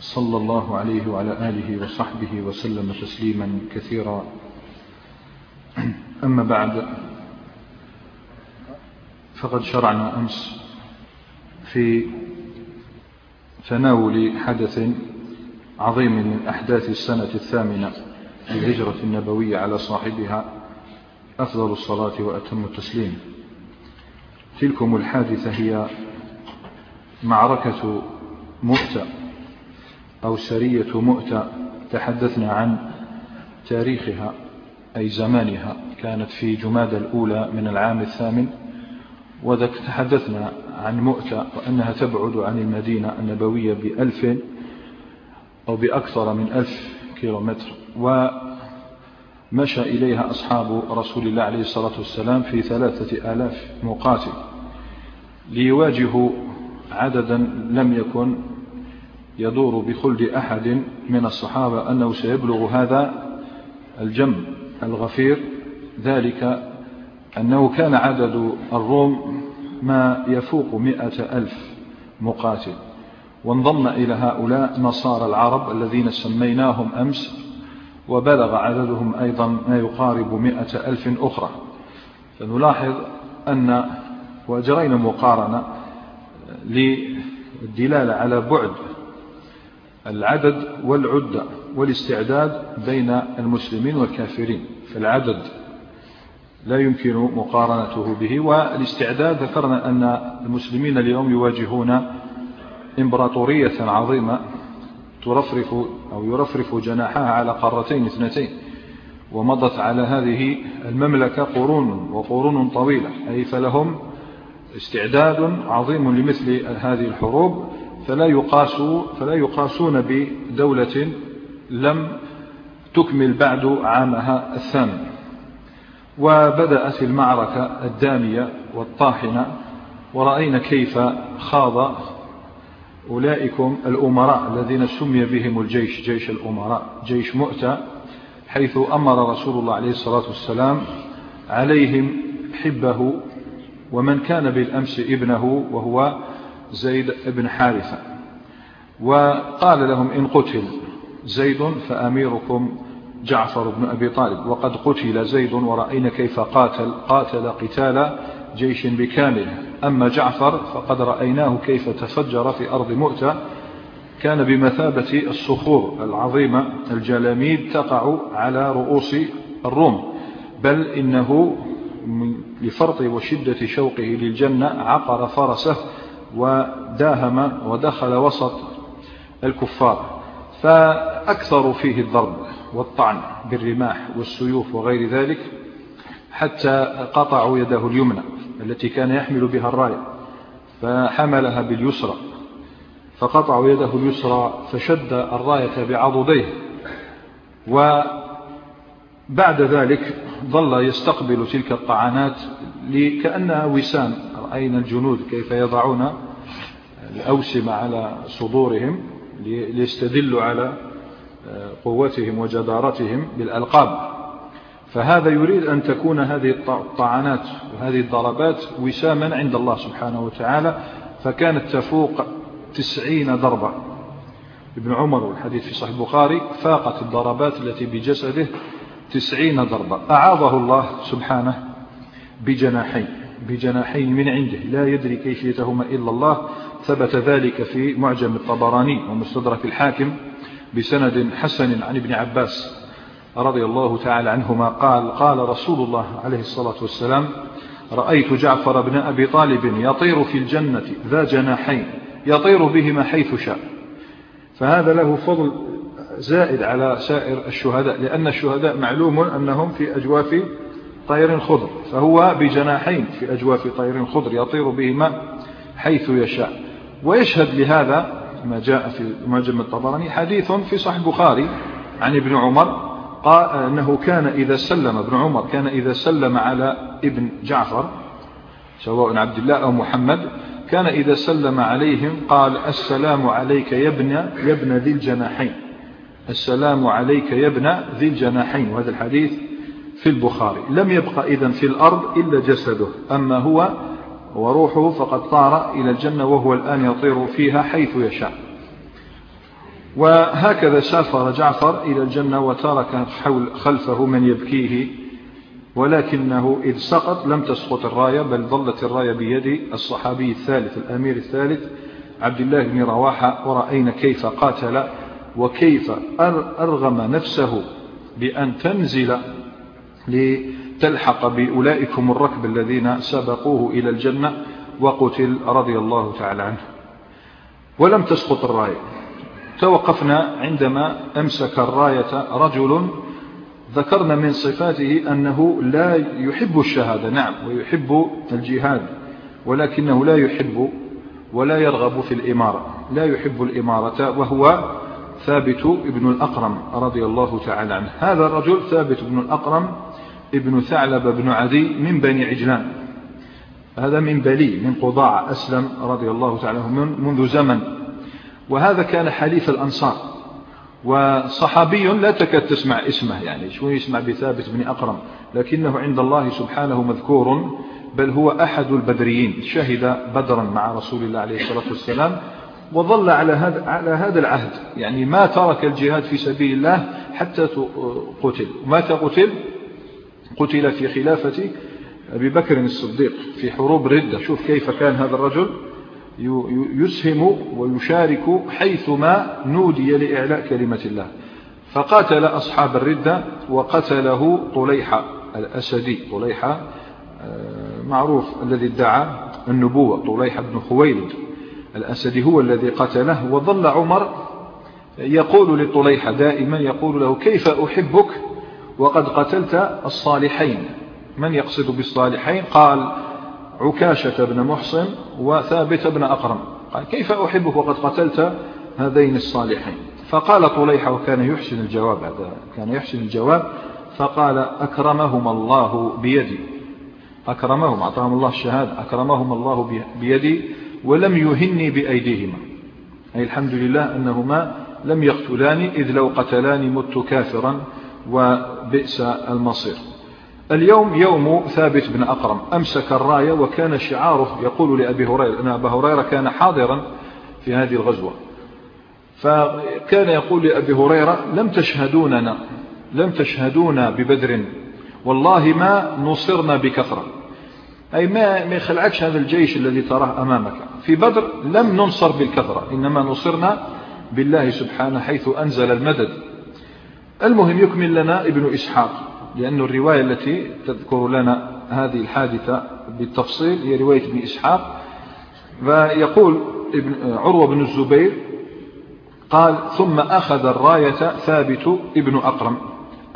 صلى الله عليه وعلى آله وصحبه وسلم تسليما كثيرا. أما بعد فقد شرعنا أمس في تناول حدث عظيم من أحداث السنة الثامنة للهجرة النبوية على صاحبها أفضل الصلاة وأتم التسليم. تلكم الحادثة هي معركة مؤتة. أو سرية مؤتة تحدثنا عن تاريخها أي زمانها كانت في جماد الأولى من العام الثامن وتحدثنا عن مؤتة وأنها تبعد عن المدينة النبوية بألف أو بأكثر من ألف كيلومتر. ومشى إليها أصحاب رسول الله عليه الصلاة والسلام في ثلاثة آلاف مقاتل ليواجهوا عددا لم يكن يدور بخلد أحد من الصحابة أنه سيبلغ هذا الجم الغفير ذلك أنه كان عدد الروم ما يفوق مئة ألف مقاتل. وانضم إلى هؤلاء نصارى العرب الذين سميناهم أمس وبلغ عددهم أيضا ما يقارب مئة ألف أخرى. فنلاحظ أن وأجرينا مقارنة للدلالة على بعد العدد والعدة والاستعداد بين المسلمين والكافرين. فالعدد لا يمكن مقارنته به والاستعداد ذكرنا أن المسلمين اليوم يواجهون إمبراطورية عظيمة ترفرف أو يرفرف جناحها على قارتين اثنتين ومضت على هذه المملكة قرون وقرون طويلة. أي فلهم استعداد عظيم لمثل هذه الحروب. فلا, يقاسوا فلا يقاسون بدولة لم تكمل بعد عامها الثامن. وبدأت المعركة الدامية والطاحنة ورأينا كيف خاض أولئكم الأمراء الذين سمي بهم الجيش جيش الأمراء جيش مؤتى حيث أمر رسول الله عليه الصلاة والسلام عليهم حبه ومن كان بالأمس ابنه وهو زيد بن حارثة. وقال لهم إن قتل زيد فأميركم جعفر بن أبي طالب. وقد قتل زيد ورأينا كيف قاتل قاتل قتال جيش بكامله. أما جعفر فقد رأيناه كيف تفجر في أرض مؤتة. كان بمثابة الصخور العظيمة الجلاميد تقع على رؤوس الروم. بل إنه لفرط وشدة شوقه للجنة عقر فرسه وداهم ودخل وسط الكفار فأكثروا فيه الضرب والطعن بالرماح والسيوف وغير ذلك حتى قطعوا يده اليمنى التي كان يحمل بها الراية فحملها باليسرى فقطعوا يده اليسرى فشد الراية بعضديه وبعد ذلك ظل يستقبل تلك الطعنات كأنها وسام. رأينا الجنود؟ كيف يضعون الأوسم على صدورهم ليستدلوا على قوتهم وجدارتهم بالألقاب. فهذا يريد أن تكون هذه الطعنات وهذه الضربات وساما عند الله سبحانه وتعالى فكانت تفوق تسعين ضربة. ابن عمر والحديث في صحيح البخاري فاقت الضربات التي بجسده تسعين ضربة. أعاضه الله سبحانه بجناحين بجناحين من عنده. لا يدري كيفيتهما إلا الله. ثبت ذلك في معجم الطبراني ومستدرك الحاكم بسند حسن عن ابن عباس رضي الله تعالى عنهما. قال قال رسول الله عليه الصلاة والسلام رأيت جعفر بن أبي طالب يطير في الجنة ذا جناحين يطير بهما حيث شاء. فهذا له فضل زائد على سائر الشهداء لأن الشهداء معلوم أنهم في أجواف طير خضر فهو بجناحين في أجواف طير خضر يطير بهما حيث يشاء. ويشهد لهذا ما جاء في معجم الطبراني حديث في صحيح البخاري عن ابن عمر قال أنه كان إذا سلم ابن عمر كان إذا سلم على ابن جعفر سواء عبد الله أو محمد كان إذا سلم عليهم قال السلام عليك يا ابن يا ابن ذي الجناحين. السلام عليك يا ابن ذي الجناحين. وهذا الحديث في البخاري. لم يبقى إذن في الأرض إلا جسده. أما هو وروحه فقد طار إلى الجنة وهو الآن يطير فيها حيث يشاء. وهكذا سافر جعفر إلى الجنة وترك حول خلفه من يبكيه. ولكنه إذ سقط لم تسقط الراية بل ظلت الراية بيد الصحابي الثالث الأمير الثالث عبد الله بن رواحة. ورأينا كيف قاتل وكيف أرغم نفسه بأن تنزل لتلحق بأولئكم الركب الذين سبقوه إلى الجنة وقتل رضي الله تعالى عنه. ولم تسقط الراية. توقفنا عندما أمسك الراية رجل ذكرنا من صفاته أنه لا يحب الشهادة. نعم ويحب الجهاد ولكنه لا يحب ولا يرغب في الإمارة. لا يحب الإمارة وهو ثابت ابن الأقرم رضي الله تعالى عنه. هذا الرجل ثابت ابن الأقرم ابن ثعلب بن عدي من بني عجلان. هذا من بلي من قضاع أسلم رضي الله تعالى عنه منذ زمن. وهذا كان حليف الأنصار. وصحابي لا تكاد تسمع اسمه يعني شو يسمع بثابت بن أقرم لكنه عند الله سبحانه مذكور بل هو أحد البدريين. شهد بدرا مع رسول الله عليه الصلاة والسلام وظل على هذا على هذا العهد. يعني ما ترك الجهاد في سبيل الله حتى قتل. متى قتل؟ قتل في خلافة أبي بكر الصديق في حروب ردة. شوف كيف كان هذا الرجل يسهم ويشارك حيثما نودي لإعلاء كلمة الله. فقاتل أصحاب الردة وقتله طليحة الأسدي. طليحة آه، معروف الذي ادعى النبوة. طليحة بن خويلد الأسدي هو الذي قتله. وظل عمر يقول لطليحة دائما يقول له كيف أحبك وقد قتلت الصالحين. من يقصد بالصالحين؟ قال عكاشة بن محصن وثابت بن أقرم. قال كيف أحبك وقد قتلت هذين الصالحين؟ فقال طليحة وكان يحسن الجواب هذا كان يحسن الجواب. فقال أكرمهم الله بيدي. أكرمهم أعطاهم الله الشهادة. أكرمهم الله بيدي ولم يهني بأيديهما. أي الحمد لله أنهما لم يقتلاني إذ لو قتلاني مت كافرا وبئس المصير. اليوم يوم ثابت بن أقرم أمسك الراية وكان شعاره يقول لأبي هريرة أن أبا هريرة كان حاضرا في هذه الغزوة. فكان يقول لأبي هريرة لم تشهدوننا لم تشهدونا ببدر والله ما نصرنا بكثرة. أي ما ما يخلعكش هذا الجيش الذي تراه أمامك. في بدر لم ننصر بالكثرة إنما نصرنا بالله سبحانه حيث أنزل المدد. المهم يكمل لنا ابن إسحاق لأن الرواية التي تذكر لنا هذه الحادثة بالتفصيل هي رواية ابن إسحاق. فيقول ابن عروة بن الزبير قال ثم أخذ الراية ثابت ابن أقرم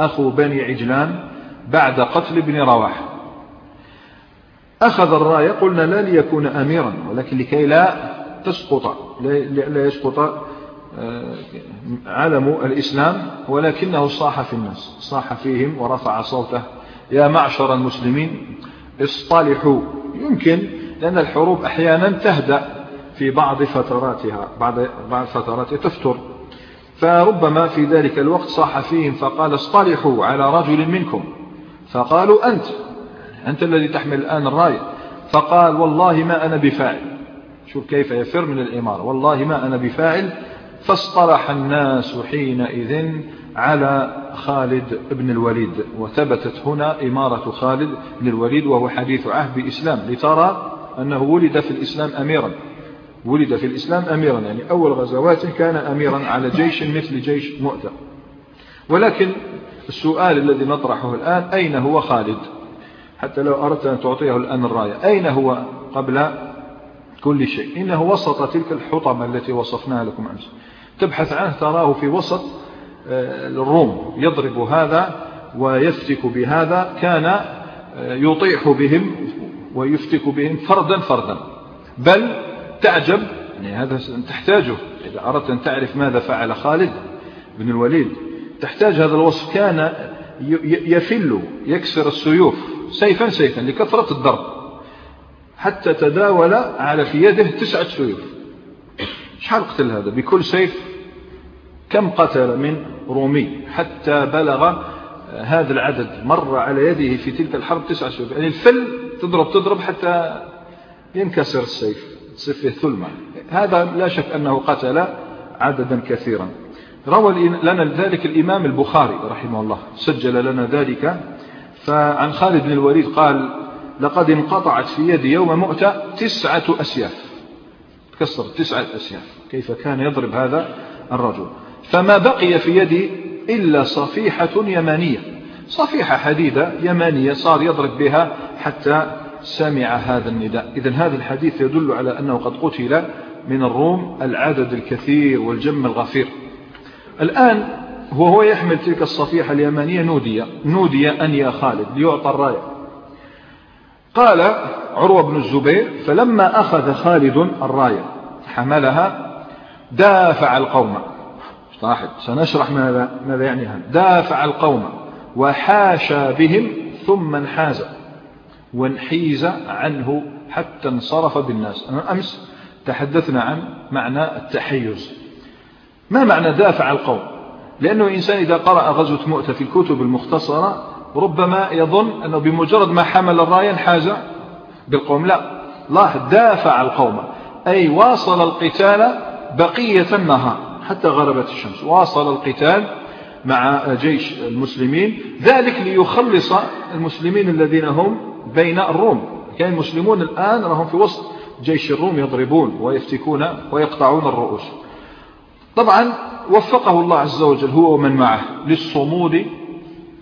أخو بني عجلان بعد قتل ابن رواح. أخذ الراية قلنا لا ليكون أميرا ولكن لكي لا تسقط لا يسقط علم الإسلام ولكنه صاح في الناس صاح فيهم ورفع صوته. يا معشر المسلمين اصطلحوا. يمكن لأن الحروب أحيانا تهدأ في بعض فتراتها بعض بعض فتراتها تفتر. فربما في ذلك الوقت صاح فيهم فقال اصطلحوا على رجل منكم. فقالوا أنت أنت الذي تحمل الآن الراية فقال والله ما أنا بفاعل. شوف كيف يفر من الإمارة. والله ما أنا بفاعل فاصطلح الناس حينئذ على خالد بن الوليد وثبتت هنا إمارة خالد بن الوليد وهو حديث عهد بإسلام لترى أنه ولد في الإسلام أميرا. ولد في الإسلام أميرا يعني أول غزواته كان أميرا على جيش مثل جيش مؤتة ولكن السؤال الذي نطرحه الآن أين هو خالد؟ حتى لو أردت أن تعطيه الآن الراية أين هو قبل كل شيء؟ إنه وسط تلك الحطمة التي وصفناها لكم أمس. تبحث عنه تراه في وسط آه، الروم يضرب هذا ويفتك بهذا. كان آه، يطيح بهم ويفتك بهم فردا فردا. بل تعجب يعني هذا تحتاجه. إذا أردت أن تعرف ماذا فعل خالد بن الوليد تحتاج هذا الوصف. كان يفل يكسر السيوف سيفا سيفا لكثرة الضرب حتى تداول على في يده تسعة سيوف. شحال قتل هذا؟ بكل سيف كم قتل من رومي حتى بلغ هذا العدد. مر على يده في تلك الحرب تسعة سيوف يعني الفل تضرب تضرب حتى ينكسر السيف تصير فيه ثلمة. هذا لا شك أنه قتل عددا كثيرا. روى لنا ذلك الإمام البخاري رحمه الله. سجل لنا ذلك. فعن خالد بن الوليد قال لقد انقطعت في يدي يوم مؤتة تسعة أسياف. تكسر تسعة أسياف. كيف كان يضرب هذا الرجل؟ فما بقي في يدي إلا صفيحة يمانية. صفيحة حديدة يمانية صار يضرب بها حتى سمع هذا النداء. إذا هذا الحديث يدل على أنه قد قتل من الروم العدد الكثير والجم الغفير. الآن وهو يحمل تلك الصفيحة اليمانية نودي نودي أن يا خالد ليعطى الراية. قال عروة بن الزبير فلما أخذ خالد الراية حملها دافع القوم. صاحب. سنشرح ماذا, ماذا يعني هذا. دافع القوم وحاشى بهم ثم انحاز وانحيز عنه حتى انصرف بالناس. أمس تحدثنا عن معنى التحيز. ما معنى دافع القوم؟ لأنه إنسان إذا قرأ غزوة مؤتة في الكتب المختصرة ربما يظن أنه بمجرد ما حمل الراية انحاز بالقوم. لا. لاحظ دافع القوم. أي واصل القتال بقية النهار. حتى غربت الشمس. واصل القتال مع جيش المسلمين. ذلك ليخلص المسلمين الذين هم بين الروم. كان المسلمون الآن راهم في وسط جيش الروم يضربون ويفتكون ويقطعون الرؤوس. طبعا وفقه الله عز وجل هو ومن معه للصمود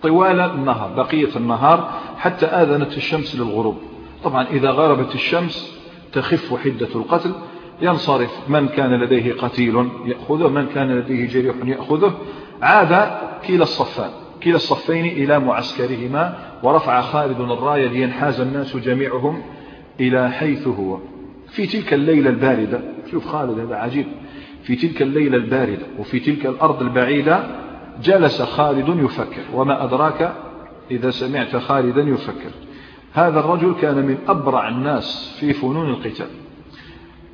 طوال النهار بقية النهار حتى آذنت الشمس للغروب. طبعا إذا غربت الشمس تخف حدة القتل. ينصرف من كان لديه قتيل يأخذه من كان لديه جريح يأخذه. عاد كلا الصفان كلا الصفين إلى معسكرهما ورفع خالد الراية لينحاز الناس جميعهم إلى حيث هو. في تلك الليلة الباردة شوف خالد هذا عجيب. في تلك الليلة الباردة وفي تلك الأرض البعيدة جلس خالد يفكر وما أدراك إذا سمعت خالدا يفكر. هذا الرجل كان من أبرع الناس في فنون القتال.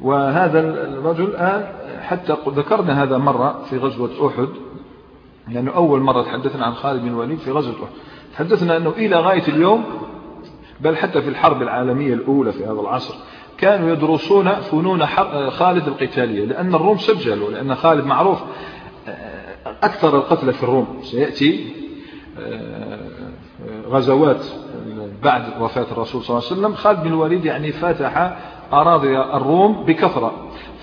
وهذا الرجل الآن حتى ذكرنا هذا مرة في غزوة أحد لأنه أول مرة تحدثنا عن خالد بن الوليد في غزوة أحد. تحدثنا أنه إلى غاية اليوم بل حتى في الحرب العالمية الأولى في هذا العصر كانوا يدرسون فنون خالد القتالية لأن الروم سجلوا لأن خالد معروف أكثر القتلى في الروم. سيأتي غزوات بعد وفاة الرسول صلى الله عليه وسلم خالد بن الوليد يعني فتح أراضي الروم بكثرة.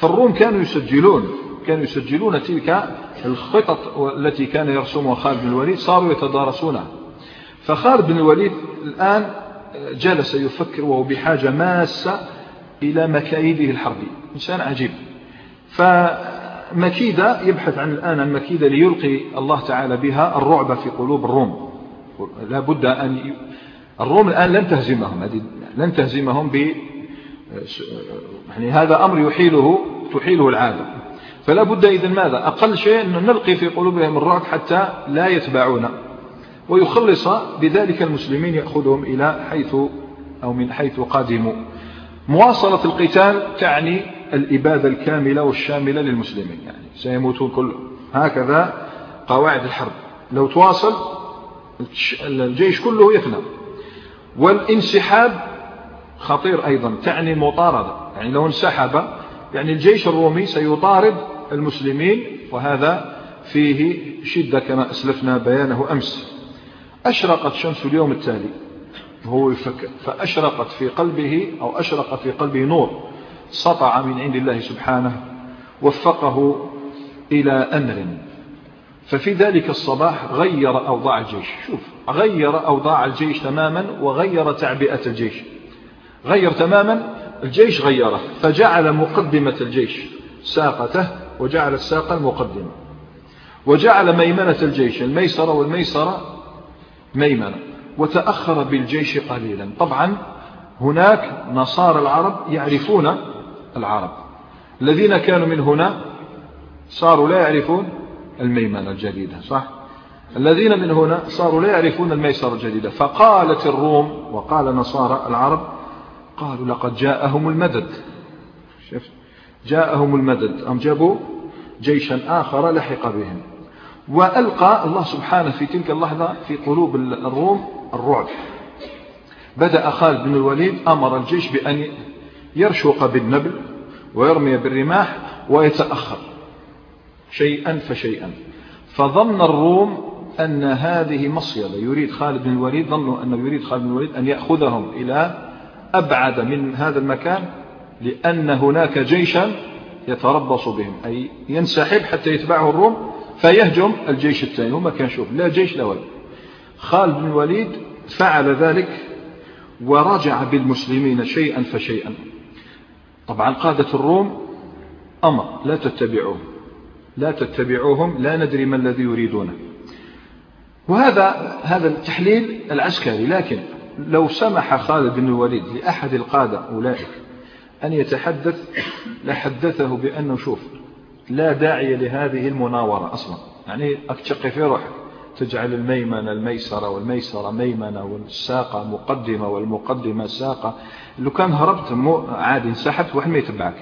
فالروم كانوا يسجلون كانوا يسجلون تلك الخطط التي كان يرسمها خالد بن الوليد صاروا يتدارسونها فخالد بن الوليد الآن جلس يفكر وهو بحاجة ماسة إلى مكايده الحربية إنسان عجيب. فمكيدة يبحث عن الآن عن مكيدة ليلقي الله تعالى بها الرعب في قلوب الروم. لا بد أن الروم الآن لن تهزمهم. لن تهزمهم ب يعني هذا أمر يحيله تحيله العادة فلا بد إذن ماذا؟ أقل شيء أن نلقي في قلوبهم الرعب حتى لا يتبعون ويخلص بذلك المسلمين يأخذهم إلى حيث أو من حيث قادموا. مواصلة القتال تعني الإبادة الكاملة والشاملة للمسلمين. يعني سيموتون كلهم. هكذا قواعد الحرب. لو تواصل الجيش كله يفنى. والانسحاب خطير أيضا تعني المطاردة يعني لو انسحب يعني الجيش الرومي سيطارد المسلمين وهذا فيه شدة كما أسلفنا بيانه أمس. أشرقت شمس اليوم التالي. وهو يفكر فأشرقت في قلبه أو أشرق في قلبه نور. سطع من عند الله سبحانه وفقه إلى أمر. ففي ذلك الصباح غير أوضاع الجيش. شوف غير أوضاع الجيش تماما وغير تعبئة الجيش. غير تماما الجيش غيره فجعل مقدمة الجيش ساقته وجعل الساقة المقدمة. وجعل ميمنة الجيش الميسرة والميسرة ميمنة. وتأخر بالجيش قليلا. طبعا هناك نصارى العرب يعرفون العرب. الذين كانوا من هنا صاروا لا يعرفون الميمنة الجديدة صح؟ الذين من هنا صاروا لا يعرفون الميسر الجديدة. فقالت الروم وقال نصارى العرب قالوا لقد جاءهم المدد. شفت؟ جاءهم المدد. أم جابوا؟ جيشا آخر لحق بهم. وألقى الله سبحانه في تلك اللحظة في قلوب الروم الرعب. بدأ خالد بن الوليد أمر الجيش بأن يرشق بالنبل ويرمي بالرماح ويتأخر. شيئا فشيئا. فظن الروم أن هذه مصيدة يريد خالد بن الوليد ظنوا أنه يريد خالد بن الوليد أن يأخذهم إلى أبعد من هذا المكان لأن هناك جيشا يتربص بهم أي ينسحب حتى يتبعه الروم فيهجم الجيش الثاني. وما كان شوف لا جيش لا ولا خالد بن الوليد فعل ذلك ورجع بالمسلمين شيئا فشيئا. طبعا قادة الروم أمر لا تتبعوهم لا تتبعوهم لا ندري ما الذي يريدونه وهذا هذا التحليل العسكري لكن لو سمح خالد بن الوليد لأحد القادة أولئك أن يتحدث لحدثه بأنه شوف لا داعي لهذه المناورة أصلا. يعني أكتقي في روحك تجعل الميمنة الميسرة والميسرة ميمنة والساقة مقدمة والمقدمة ساقة. لو كان هربت عادي انسحبت واحد ما يتبعك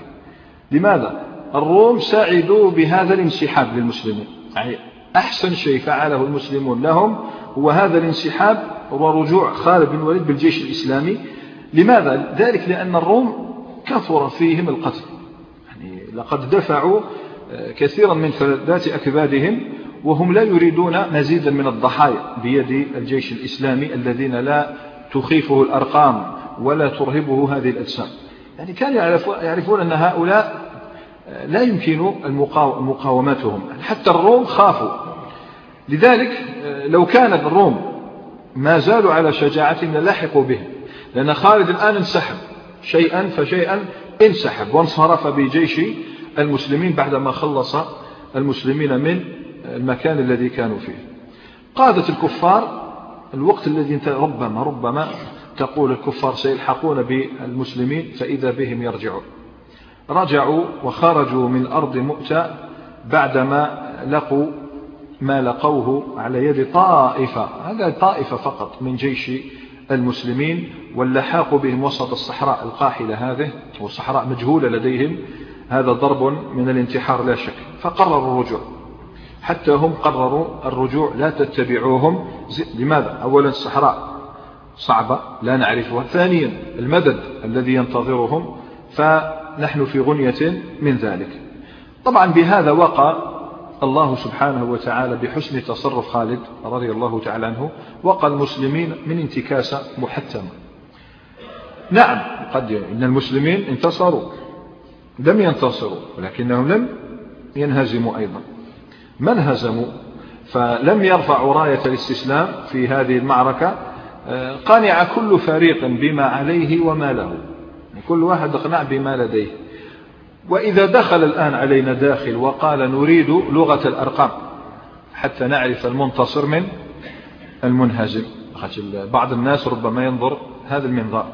لماذا؟ الروم ساعدوا بهذا الانسحاب للمسلمين. يعني أحسن شيء فعله المسلمون لهم هو هذا الانسحاب ورجوع خالد بن الوليد بالجيش الإسلامي. لماذا؟ ذلك لأن الروم كثر فيهم القتل. يعني لقد دفعوا آه، كثيرا من فلذات أكبادهم وهم لا يريدون مزيدا من الضحايا بيد الجيش الإسلامي الذين لا تخيفه الأرقام ولا ترهبه هذه الأجسام. يعني كانوا يعرفون أن هؤلاء لا يمكن مقاومتهم. حتى الروم خافوا. لذلك آه، لو كان الروم ما زالوا على شجاعتهم للاحقوا بهم لأن خالد الآن انسحب. شيئا فشيئا انسحب. وانصرف بجيش المسلمين بعدما خلص المسلمين من المكان الذي كانوا فيه. قادة الكفار الوقت الذي ربما ربما تقول الكفار سيلحقون بالمسلمين فإذا بهم يرجعون. رجعوا وخرجوا من أرض مؤتة بعدما لقوا ما لقوه على يد طائفة. هذا طائفة فقط من جيش المسلمين واللحاق بهم وسط الصحراء القاحلة هذه والصحراء مجهولة لديهم. هذا ضرب من الانتحار لا شك. فقرروا الرجوع. حتى هم قرروا الرجوع لا تتبعوهم. لماذا؟ أولا الصحراء صعبة لا نعرفها. ثانيا المدد الذي ينتظرهم. فنحن في غنية من ذلك. طبعا بهذا وقع الله سبحانه وتعالى بحسن تصرف خالد رضي الله تعالى عنه وقى المسلمين من انتكاسة محتمة نعم قد إن المسلمين انتصروا لم ينتصروا ولكنهم لم ينهزموا أيضا. من هزموا؟ فلم يرفعوا راية الاستسلام في هذه المعركة آه، قنع كل فريق بما عليه وما له. كل واحد اقنع بما لديه. وإذا دخل الآن علينا داخل وقال نريد لغة الأرقام حتى نعرف المنتصر من المنهزم. بعض الناس ربما ينظر هذا المنظار.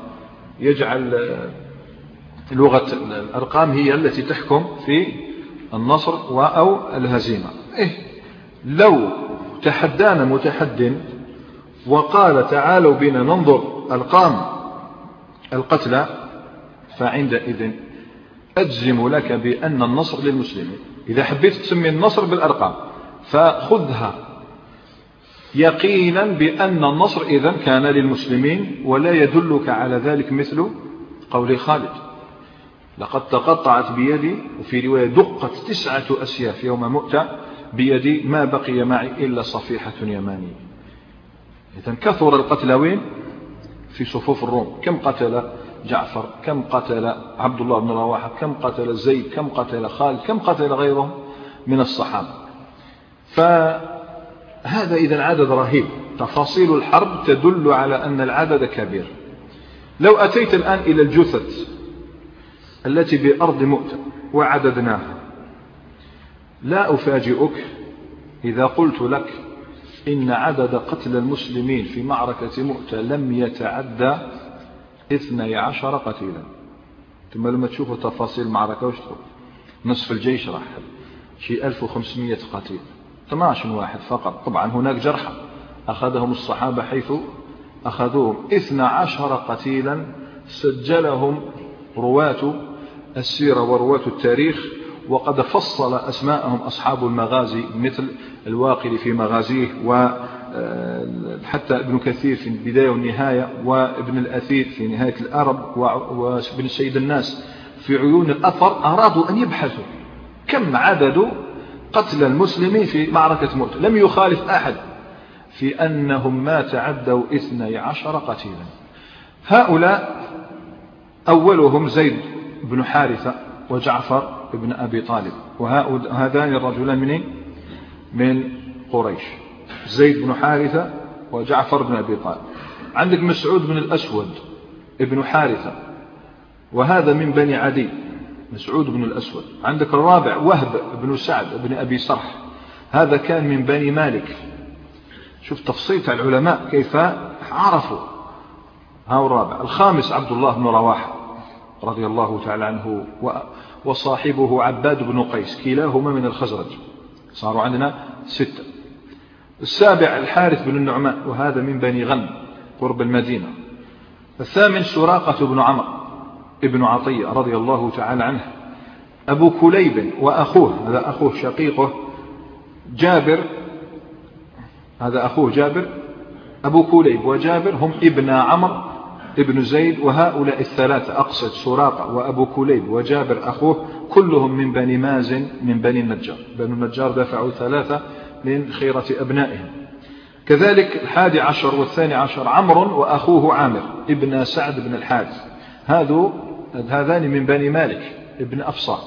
يجعل لغة الأرقام هي التي تحكم في النصر أو الهزيمة. إيه لو تحدانا متحد وقال تعالوا بنا ننظر أرقام القتلى فعندئذ أجزم لك بأن النصر للمسلمين إذا حبيت تسمي النصر بالأرقام فخذها. يقينا بأن النصر إذا كان للمسلمين ولا يدلك على ذلك مثل قول خالد. لقد تقطعت بيدي وفي رواية دقت تسعة أسياف يوم مؤتة بيدي ما بقي معي إلا صفيحة يمانية. إذا كثر القتل وين؟ في صفوف الروم. كم قتل جعفر كم قتل عبد الله بن رواحة كم قتل زيد كم قتل خالد كم قتل غيرهم من الصحابة. فهذا إذا عدد رهيب. تفاصيل الحرب تدل على أن العدد كبير. لو أتيت الآن إلى الجثث التي بأرض مؤتة وعددناها لا أفاجئك إذا قلت لك إن عدد قتل المسلمين في معركة مؤتة لم يتعدى اثني عشر قتيلا. ثم لما تشوفوا تفاصيل المعركة وش تقول؟ نصف الجيش رحل شيء 1500 قتيل. 12 واحد فقط. طبعا هناك جرحى أخذهم الصحابة حيث أخذوهم. 12 قتيلا سجلهم رواة السيرة ورواة التاريخ وقد فصل أسماءهم أصحاب المغازي مثل الواقل في مغازيه وحتى آه، ابن كثير في البداية والنهاية وابن الأثير في نهاية الأرب وابن سيد الناس في عيون الأثر أرادوا أن يبحثوا. كم عدد قتل المسلمين في معركة مؤت لم يخالف أحد. في أنهم ما تعدوا اثني عشر قتيلا. هؤلاء أولهم زيد بن حارثة وجعفر بن أبي طالب. وهذان الرجلان من من قريش. زيد بن حارثة وجعفر بن أبي طالب. عندك مسعود بن الأسود ابن حارثة وهذا من بني عدي مسعود بن الأسود. عندك الرابع وهب بن سعد بن أبي صرح هذا كان من بني مالك. شوف تفصيل العلماء كيف عرفوا. هاو الرابع. الخامس عبد الله بن رواحة رضي الله تعالى عنه وصاحبه عباد بن قيس كلاهما من الخزرج. صاروا عندنا ستة. السابع الحارث بن النعمان وهذا من بني غن قرب المدينة. الثامن سراقة بن عمر ابن عطية رضي الله تعالى عنه. أبو كليب وأخوه هذا أخوه شقيقه جابر هذا أخوه جابر أبو كليب وجابر هم ابن عمر ابن زيد وهؤلاء الثلاثة أقصد سراقة وأبو كليب وجابر أخوه كلهم من بني مازن من بني النجار. بني النجار دفعوا ثلاثة من خيرة أبنائهم. كذلك الحادي عشر والثاني عشر عمرو وأخوه عامر ابن سعد بن الحارث. هذو هذان من بني مالك ابن أفصار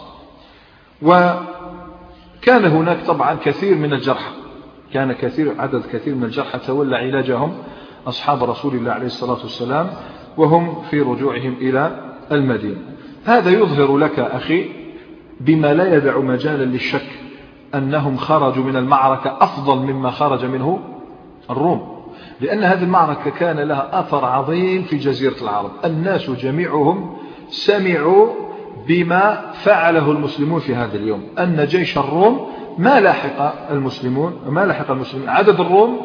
وكان هناك طبعا كثير من الجرحى. كان كثير عدد كثير من الجرحى تولى علاجهم أصحاب رسول الله عليه الصلاة والسلام وهم في رجوعهم إلى المدينة. هذا يظهر لك أخي بما لا يدع مجالا للشك. أنهم خرجوا من المعركة أفضل مما خرج منه الروم. لأن هذه المعركة كان لها أثر عظيم في جزيرة العرب. الناس جميعهم سمعوا بما فعله المسلمون في هذا اليوم. أن جيش الروم ما لاحق المسلمون ما لاحق المسلمين. عدد الروم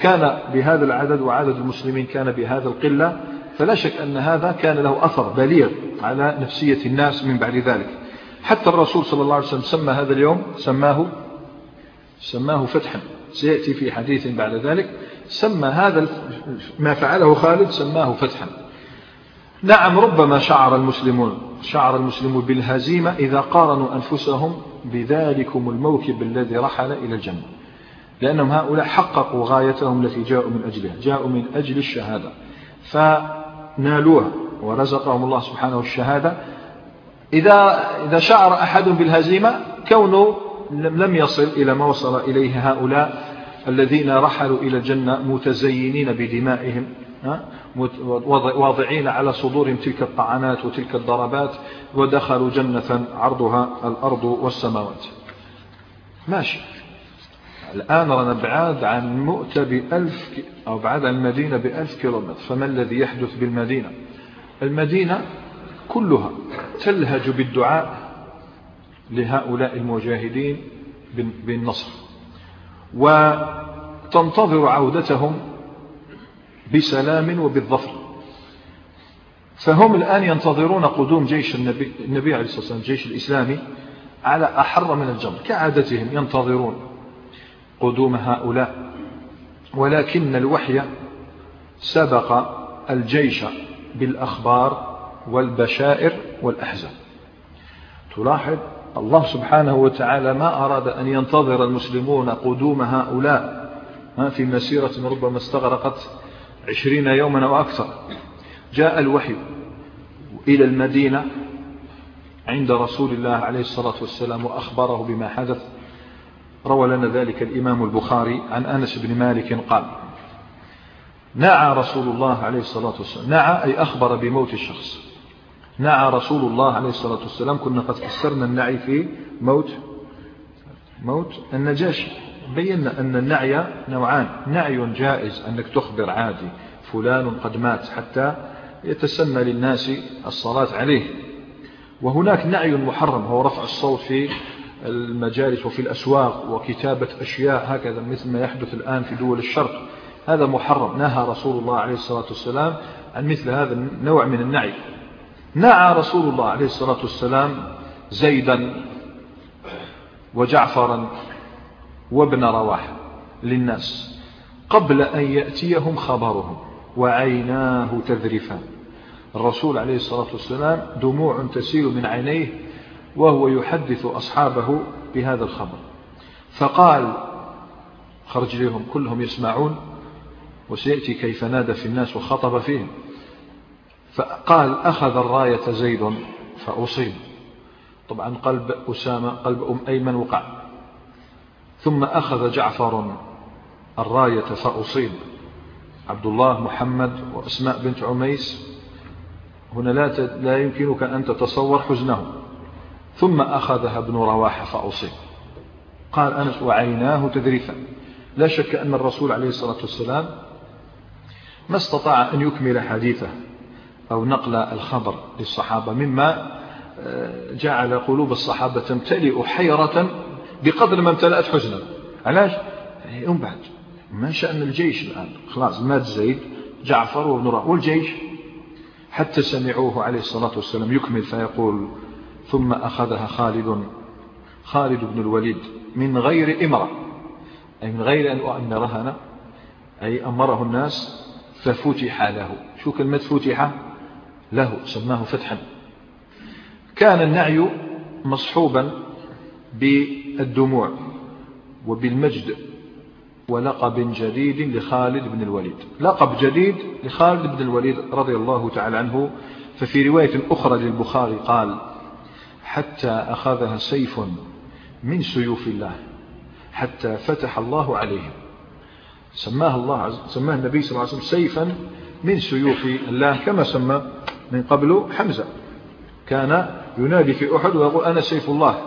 كان بهذا العدد وعدد المسلمين كان بهذا القلة. فلا شك أن هذا كان له أثر بليغ على نفسية الناس من بعد ذلك. حتى الرسول صلى الله عليه وسلم سمى هذا اليوم سماه سماه فتحا. سيأتي في حديث بعد ذلك. سمى هذا ما فعله خالد سماه فتحا. نعم ربما شعر المسلمون شعر المسلمون بالهزيمة إذا قارنوا أنفسهم بذلكم الموكب الذي رحل إلى الجنة. لأنهم هؤلاء حققوا غايتهم التي جاءوا من أجلها جاءوا من أجل الشهادة. فنالوها ورزقهم الله سبحانه الشهادة. إذا, إذا شعر أحد بالهزيمة كونه لم يصل إلى ما وصل إليه هؤلاء الذين رحلوا إلى الجنة متزينين بدمائهم واضعين على صدورهم تلك الطعنات وتلك الضربات ودخلوا جنة عرضها الأرض والسماوات. ماشي. الآن رأنا بعاد عن مؤتة بألف أو بعاد عن المدينة بألف كيلومتر. فما الذي يحدث بالمدينة؟ المدينة كلها تلهج بالدعاء لهؤلاء المجاهدين بالنصر. وتنتظر عودتهم بسلام وبالظفر. فهم الآن ينتظرون قدوم جيش النبي, النبي عليه الصلاة والسلام الجيش الإسلامي على أحر من الجمر كعادتهم ينتظرون قدوم هؤلاء. ولكن الوحي سبق الجيش بالأخبار والبشائر والأحزاب. تلاحظ الله سبحانه وتعالى ما أراد أن ينتظر المسلمون قدوم هؤلاء في مسيرة ربما استغرقت عشرين يوما أو أكثر. جاء الوحي إلى المدينة عند رسول الله عليه الصلاة والسلام وأخبره بما حدث. روى لنا ذلك الإمام البخاري عن أنس بن مالك قال نعى رسول الله عليه الصلاة والسلام نعى أي أخبر بموت الشخص. نعى رسول الله عليه الصلاة والسلام كنا قد فسرنا النعي في موت موت النجاشي. بينا أن النعي نوعان. نعي جائز أنك تخبر عادي فلان قد مات حتى يتسنى للناس الصلاة عليه. وهناك نعي محرم هو رفع الصوت في المجالس وفي الأسواق وكتابة أشياء هكذا مثل ما يحدث الآن في دول الشرق. هذا محرم. نهى رسول الله عليه الصلاة والسلام عن مثل هذا النوع من النعي. نعى رسول الله عليه الصلاة والسلام زيدا وجعفرا وابن رواحة للناس قبل أن يأتيهم خبرهم وعيناه تذرفان الرسول عليه الصلاة والسلام دموع تسيل من عينيه وهو يحدث أصحابه بهذا الخبر. فقال خرج لهم كلهم يسمعون وسيأتي كيف نادى في الناس وخطب فيهم. فقال أخذ الراية زيد فأصيب. طبعا قلب أسامة قلب أم أيمن وقع. ثم أخذ جعفر الراية فأصيب. عبد الله محمد وأسماء بنت عميس. هنا لا لا يمكنك أن تتصور حزنه ثم أخذها ابن رواحة فأصيب. قال أنس وعيناه تذرفا. لا شك أن الرسول عليه الصلاة والسلام ما استطاع أن يكمل حديثه. أو نقل الخبر للصحابة مما آه، جعل قلوب الصحابة تمتلئ حيرة بقدر ما امتلأت حزنا. علاش؟ يعني أم بعد ما شأن الجيش الآن. خلاص مات زيد جعفر وابن راه والجيش. حتى سمعوه عليه الصلاة والسلام يكمل فيقول ثم أخذها خالد خالد بن الوليد من غير إمرة. أي من غير أن أؤمرها أي أمره الناس ففتح له. شو كلمة فتح؟ له سماه فتحا. كان النعي مصحوبا بالدموع وبالمجد ولقب جديد لخالد بن الوليد. لقب جديد لخالد بن الوليد رضي الله تعالى عنه. ففي رواية أخرى للبخاري قال حتى أخذها سيف من سيوف الله حتى فتح الله عليهم. سماه الله سماه النبي صلى الله عليه وسلم سيفا من سيوف الله كما سمى من قبل حمزة. كان ينادي في أحد ويقول أنا سيف الله.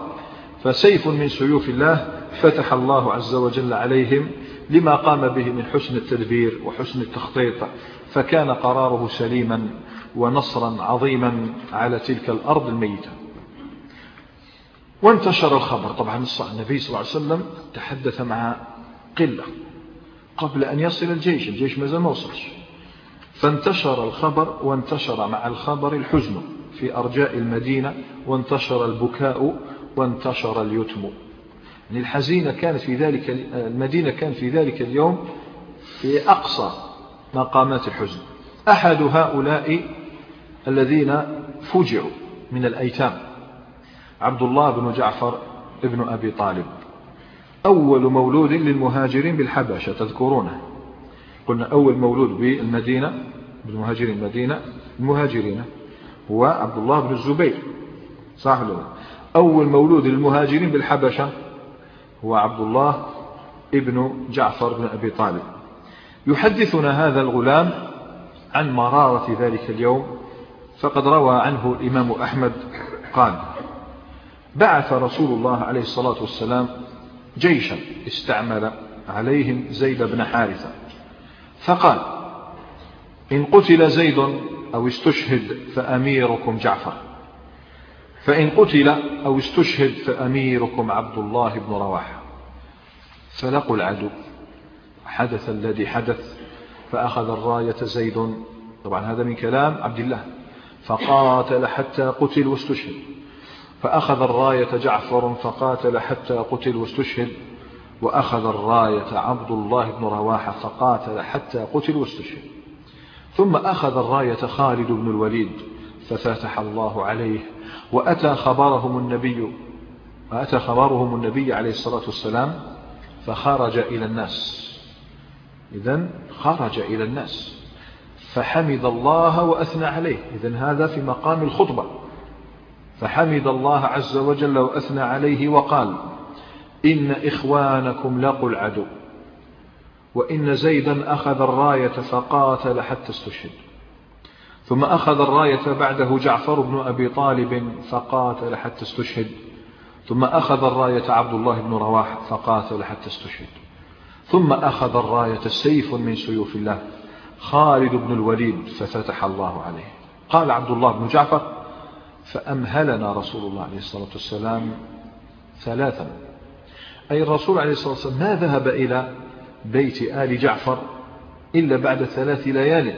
فسيف من سيوف الله فتح الله عز وجل عليهم لما قام به من حسن التدبير وحسن التخطيط. فكان قراره سليما ونصرا عظيما على تلك الأرض الميتة. وانتشر الخبر. طبعا النبي صلى الله عليه وسلم تحدث مع قلة قبل أن يصل الجيش. الجيش ما زال ما وصلش فانتشر الخبر وانتشر مع الخبر الحزن في أرجاء المدينة وانتشر البكاء وانتشر اليتم. يعني الحزينة كانت في ذلك المدينة كان في ذلك اليوم في أقصى مقامات الحزن. أحد هؤلاء الذين فجعوا من الأيتام. عبد الله بن جعفر ابن أبي طالب. أول مولود للمهاجرين بالحبشة تذكرونه. قلنا أول مولود بالمدينة بالمهاجرين المدينة المهاجرين هو عبد الله بن الزبير صح ولا أول مولود للمهاجرين بالحبشة هو عبد الله ابن جعفر بن أبي طالب. يحدثنا هذا الغلام عن مرارة ذلك اليوم فقد روى عنه الإمام أحمد قال بعث رسول الله عليه الصلاة والسلام جيشا استعمل عليهم زيد بن حارثة. فقال إن قتل زيد أو استشهد فأميركم جعفر. فإن قتل أو استشهد فأميركم عبد الله بن رواحة. فلقوا العدو حدث الذي حدث فأخذ الراية زيد. طبعا هذا من كلام عبد الله. فقاتل حتى قتل واستشهد. فأخذ الراية جعفر فقاتل حتى قتل واستشهد. وأخذ الراية عبد الله بن رواحة فقاتل حتى قتل واستشهد. ثم أخذ الراية خالد بن الوليد ففتح الله عليه وأتى خبرهم النبي وأتى خبرهم النبي عليه الصلاة والسلام فخرج إلى الناس. إذا خرج إلى الناس. فحمد الله وأثنى عليه. إذا هذا في مقام الخطبة. فحمد الله عز وجل وأثنى عليه وقال إن إخوانكم لقوا العدو. وإن زيدا أخذ الراية فقاتل حتى استشهد. ثم أخذ الراية بعده جعفر بن أبي طالب فقاتل حتى استشهد. ثم أخذ الراية عبد الله بن رواح فقاتل حتى استشهد. ثم أخذ الراية سيف من سيوف الله خالد بن الوليد ففتح الله عليه. قال عبد الله بن جعفر فأمهلنا رسول الله عليه الصلاة والسلام ثلاثا أي الرسول عليه الصلاة والسلام ما ذهب إلى بيت آل جعفر إلا بعد ثلاث ليال.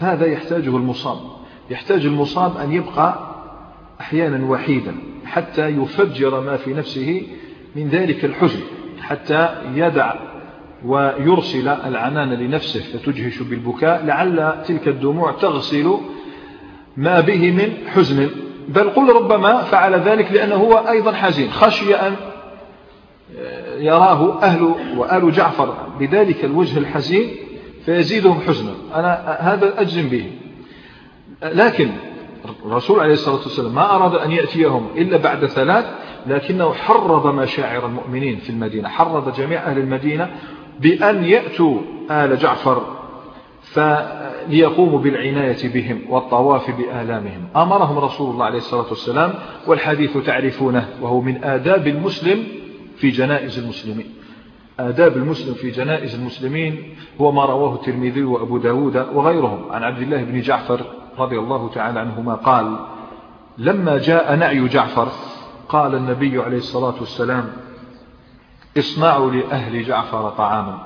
هذا يحتاجه المصاب. يحتاج المصاب أن يبقى أحيانا وحيدا حتى يفجر ما في نفسه من ذلك الحزن حتى يدع ويرسل العنان لنفسه فتجهش بالبكاء لعل تلك الدموع تغسل ما به من حزن. بل قل ربما فعل ذلك لأنه هو أيضا حزين خشي أن يراه أهل وآل جعفر بذلك الوجه الحزين فيزيدهم حزنا. أنا هذا أجزم به. لكن الرسول عليه الصلاة والسلام ما أراد أن يأتيهم إلا بعد ثلاث لكنه حرض مشاعر المؤمنين في المدينة حرض جميع أهل المدينة بأن يأتوا آل جعفر فليقوموا بالعناية بهم والطواف بآلامهم. أمرهم رسول الله عليه الصلاة والسلام والحديث تعرفونه وهو من آداب المسلم في جنائز المسلمين. آداب المسلم في جنائز المسلمين هو ما رواه الترمذي وأبو داود وغيرهم. عن عبد الله بن جعفر رضي الله تعالى عنهما قال لما جاء نعي جعفر قال النبي عليه الصلاة والسلام اصنعوا لأهل جعفر طعاما.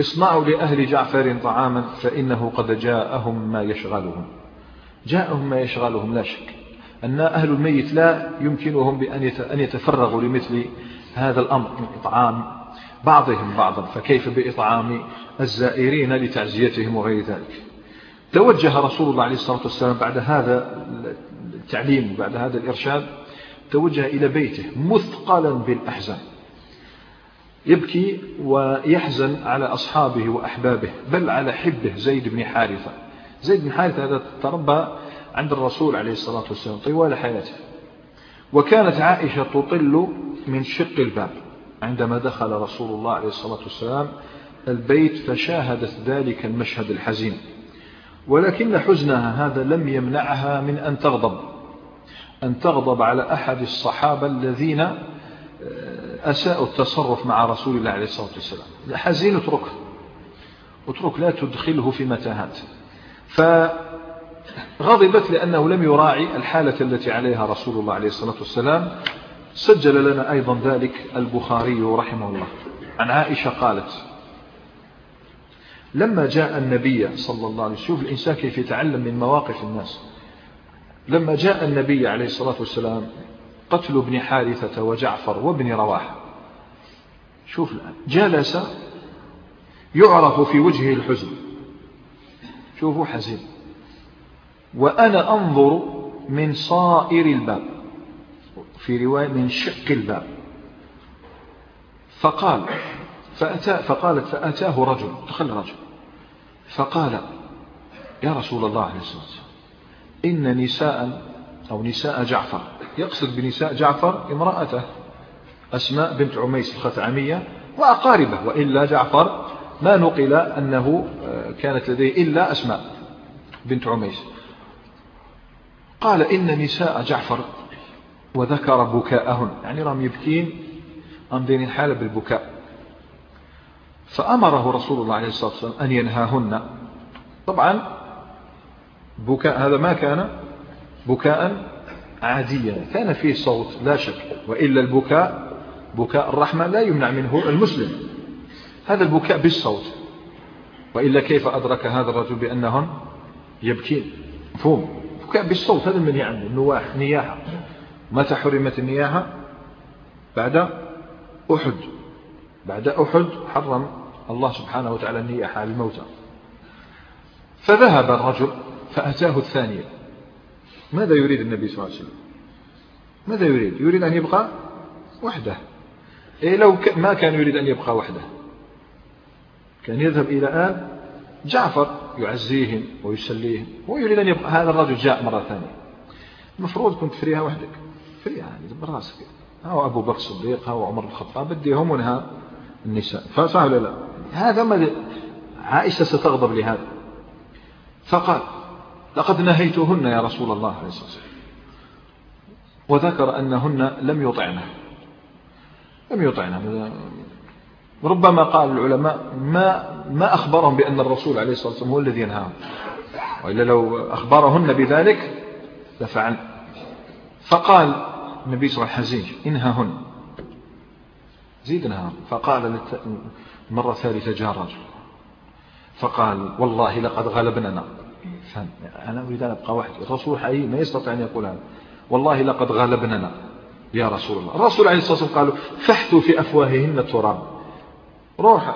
اصنعوا لأهل جعفر طعاما فإنه قد جاءهم ما يشغلهم. جاءهم ما يشغلهم لا شك. أن أهل الميت لا يمكنهم بأن يتفرغوا لمثل هذا الأمر من إطعام بعضهم بعضا فكيف بإطعام الزائرين لتعزيتهم وغير ذلك؟ توجه رسول الله عليه الصلاة والسلام بعد هذا التعليم وبعد هذا الإرشاد توجه إلى بيته مثقلا بالأحزان. يبكي ويحزن على أصحابه وأحبابه بل على حبه زيد بن حارثة. زيد بن حارثة هذا تربى عند الرسول عليه الصلاة والسلام طوال حياته. وكانت عائشة تطل من شق الباب. عندما دخل رسول الله عليه الصلاة والسلام البيت فشاهدت ذلك المشهد الحزين. ولكن حزنها هذا لم يمنعها من أن تغضب. أن تغضب على أحد الصحابة الذين آه، أساءوا التصرف مع رسول الله عليه الصلاة والسلام. حزين اتركه. اترك لا تدخله في متاهات. فغضبت لأنه لم يراعي الحالة التي عليها رسول الله عليه الصلاة والسلام. سجل لنا أيضا ذلك البخاري رحمه الله. عن عائشة قالت لما جاء النبي صلى الله عليه وسلم شوف الإنسان كيف يتعلم من مواقف الناس. لما جاء النبي عليه الصلاة والسلام قتل ابن حارثة وجعفر وابن رواحة. شوف الآن جلس يعرف في وجهه الحزن. شوفوا حزين. وأنا أنظر من صائر الباب. في رواية من شق الباب. فقال فأتى فقالت فأتاه رجل دخل رجل فقال يا رسول الله عليه الصلاة والسلام إن نساء أو نساء جعفر يقصد بنساء جعفر امرأته أسماء بنت عميس الخثعمية وأقاربه وإلا جعفر ما نقل أنه آه، كانت لديه إلا أسماء بنت عميس. قال إن نساء جعفر وذكر بكاءهن. يعني راهم يبكين أمدين حالة بالبكاء. فأمره رسول الله عليه الصلاة والسلام أن ينهاهن. طبعا بكاء هذا ما كان بكاء عاديا. كان فيه صوت لا شك. وإلا البكاء بكاء الرحمة لا يمنع منه المسلم. هذا البكاء بالصوت. وإلا كيف أدرك هذا الرجل بأنهن يبكين؟ مفهوم. بكاء بالصوت هذا من يعني النواح نياحة. متى حرمت النياحة بعد أحد. بعد أحد حرم الله سبحانه وتعالى النياحة على الموتى. فذهب الرجل فأتاه الثانية. ماذا يريد النبي صلى الله عليه وسلم؟ ماذا يريد؟ يريد أن يبقى وحده. إيه لو ما كان يريد أن يبقى وحده. كان يذهب إلى آل جعفر يعزيهم ويسليهم هو يريد أن يبقى. هذا الرجل جاء مرة ثانية. المفروض كنت فريها وحدك. فريها يعني براسك. هو أبو بكر الصديق هو عمر الخطاب بديهم ونهى النساء. فصح ولا لا؟ هذا ما عائشة ستغضب لهذا. فقال لقد نهيتهن يا رسول الله عليه الصلاة والسلام. وذكر أنهن لم يطعنه لم يطعنه ربما قال العلماء ما ما أخبرهم بأن الرسول عليه الصلاة والسلام هو الذي ينهاهم. وإلا لو أخبرهن بذلك لفعل. فقال النبي صلى الله عليه وسلم حزين إنهاهن زيد انهاهن فقال مرة ثالثة جاء رجل فقال والله لقد غلبننا. أنا أريد أن أبقى وحدي. الرسول حقيقي ما يستطيع أن يقول هذا. والله لقد غلبننا. يا رسول الله. الرسول عليه الصلاة والسلام قالوا فحتوا في أفواههن التراب روح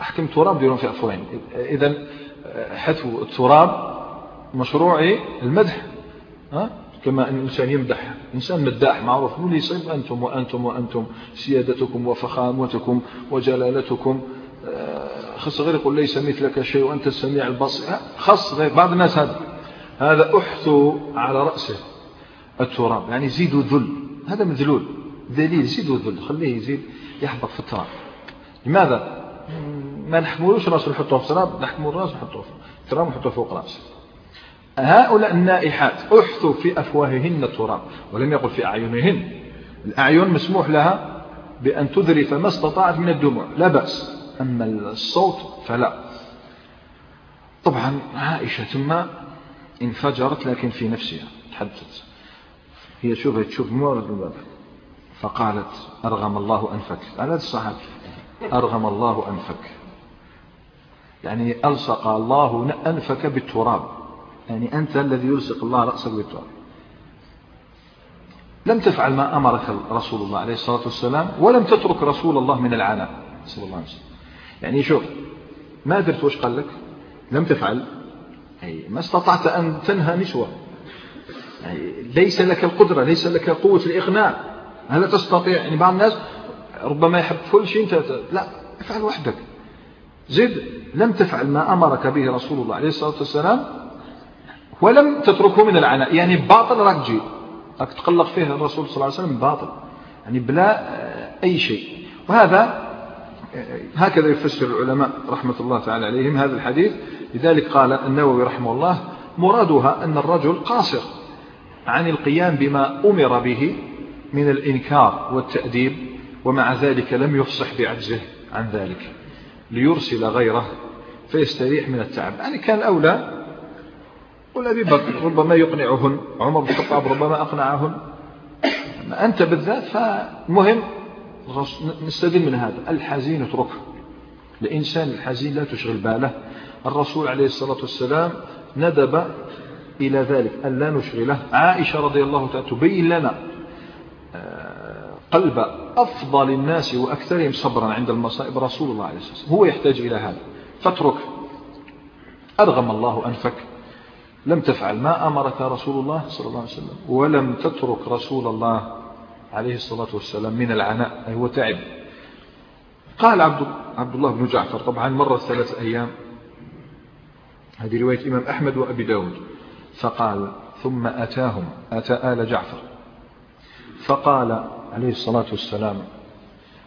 أحكم تراب ديرون في أفواههم إذا حتو التراب مشروع المدح. ها؟ كما أن الإنسان يمدح إنسان مداح معروف من يصيب أنتم وأنتم وأنتم سيادتكم وفخامتكم وجلالتكم. آه، خص غير يقول ليس مثلك شيء وأنت السميع البصير. غير بعض الناس هذا. هذا أحثوا على رأسه التراب. يعني زيدوا ذل هذا مذلول. دليل زيدوا ذل خليه يزيد يحبط في التراب. لماذا؟ ما نحملوش راسه نحطوه في التراب. نحمل راسه نحطوه في التراب ونحطوه فوق رأسه. هؤلاء النائحات أحثوا في أفواههن التراب ولم يقل في أعينهن. الأعين مسموح لها بأن تذرف ما استطاعت من الدموع لا بأس. أما الصوت فلا. طبعا عائشة ثم انفجرت لكن في نفسها تحدثت. هي شوفت تشوف مورد الباب فقالت أرغم الله أنفك. على الصحابة أرغم الله أنفك. يعني ألصق الله أنفك بالتراب. يعني أنت الذي يلصق الله رأسك بالتراب. لم تفعل ما أمرك رسول الله عليه الصلاة والسلام ولم تترك رسول الله من العناء صلى الله عليه وسلم. يعني شوف ما درت وش قال لك؟ لم تفعل. أي ما استطعت أن تنهى نسوة. يعني ليس لك القدرة ليس لك قوة الإغناء. هل تستطيع؟ يعني بعض الناس ربما يحب كل شيء أنت لا افعل وحدك. زد لم تفعل ما أمرك به رسول الله عليه الصلاة والسلام ولم تتركه من العناء. يعني باطل راك تجي. راك تقلق فيه الرسول صلى الله عليه وسلم باطل. يعني بلا أي شيء. وهذا هكذا يفسر العلماء رحمة الله تعالى عليهم هذا الحديث. لذلك قال النووي رحمه الله مرادها أن الرجل قاصر عن القيام بما أمر به من الإنكار والتأديب ومع ذلك لم يفصح بعجزه عن ذلك. ليرسل غيره فيستريح من التعب. يعني كان أولى قل أبي بكر ربما يقنعهن. عمر بن الخطاب ربما أقنعهن. أما أنت بالذات فمهم نستدل من هذا. الحزين اتركه. الإنسان الحزين لا تشغل باله. الرسول عليه الصلاة والسلام ندب إلى ذلك أن لا نشغله. عائشة رضي الله تعالى تبين لنا آه، قلب أفضل الناس وأكثرهم صبرا عند المصائب. رسول الله عليه الصلاة والسلام هو يحتاج إلى هذا. فاترك أرغم الله أنفك. لم تفعل ما أمرك رسول الله صلى الله عليه وسلم ولم تترك رسول الله عليه الصلاة والسلام من العناء أي هو تعب. قال عبد, عبد الله بن جعفر طبعا مر ثلاث أيام. هذه رواية إمام أحمد وأبي داود. فقال ثم أتاهم أتى آل جعفر. فقال عليه الصلاة والسلام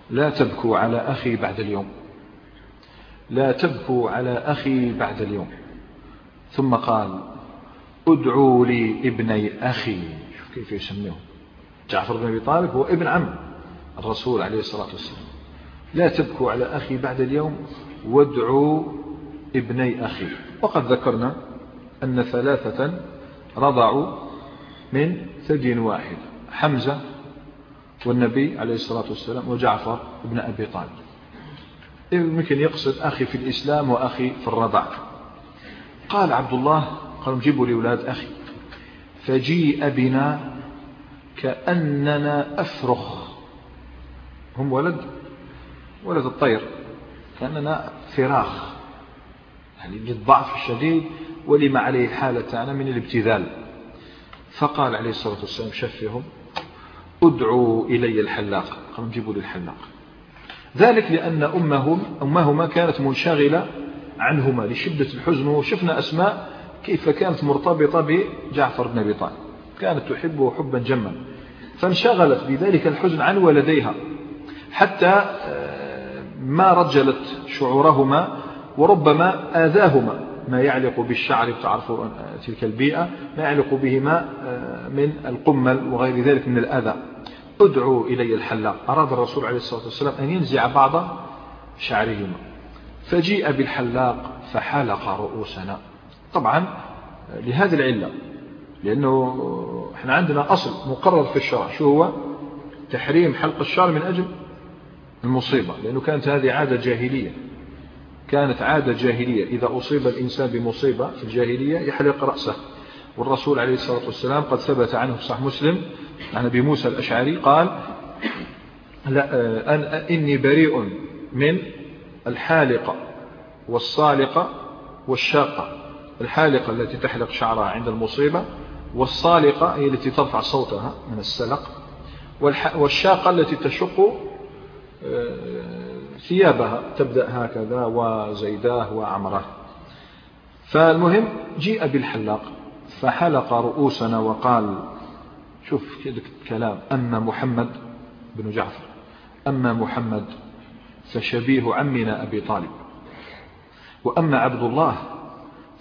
لا تبكوا على أخي بعد اليوم. لا تبكوا على أخي بعد اليوم. ثم قال ادعوا لي ابني أخي. شوف كيف يسميهم جعفر بن أبي طالب هو ابن عم الرسول عليه الصلاة والسلام. لا تبكوا على أخي بعد اليوم وادعوا ابني أخي. وقد ذكرنا أن ثلاثة رضعوا من ثدي واحد حمزة والنبي عليه الصلاة والسلام وجعفر بن أبي طالب. يمكن يقصد أخي في الإسلام وأخي في الرضع. قال عبد الله قالوا جيبوا لي أولاد أخي. فجيء بنا كأننا أفرخ. هم ولد؟ ولد الطير. كأننا فراخ. يعني للضعف الشديد ولما عليه تاعنا من الابتذال. فقال عليه الصلاة والسلام شفهم أدعوا إلي الحلاق. قالوا جيبوا لي الحلاق. ذلك لأن أمهم أمهما كانت منشغلة عنهما لشدة الحزن وشفنا أسماء كيف كانت مرتبطة بجعفر بن أبي طالب؟ كانت تحبه حبا جما. فانشغلت بذلك الحزن عن ولديها حتى آه، ما رجلت شعورهما وربما آذاهما. ما يعلق بالشعر تعرفوا تلك البيئة ما يعلق بهما آه، من القمل وغير ذلك من الأذى. ادعوا إلي الحلاق. أراد الرسول عليه الصلاة والسلام أن ينزع بعض شعرهما. فجيء بالحلاق فحلق رؤوسنا. طبعا لهذه العلة لأنه إحنا عندنا أصل مقرر في الشرع. شو هو؟ تحريم حلق الشعر من أجل المصيبة لأنه كانت هذه عادة جاهلية. كانت عادة جاهلية. إذا أصيب الإنسان بمصيبة في الجاهلية يحلق رأسه. والرسول عليه الصلاة والسلام قد ثبت عنه صح مسلم عن أبي موسى الأشعري قال لا أن إني بريء من الحالقة والصالقة والشاقة الحالقة التي تحلق شعرها عند المصيبة والصالقة هي التي ترفع صوتها من السلق والشاقة التي تشق آه، ثيابها تبدأ هكذا وزيداه وعمره. فالمهم جيء بالحلاق فحلق رؤوسنا وقال شوف كلام أما محمد بن جعفر أما محمد فشبيه عمنا أبي طالب وأما عبد الله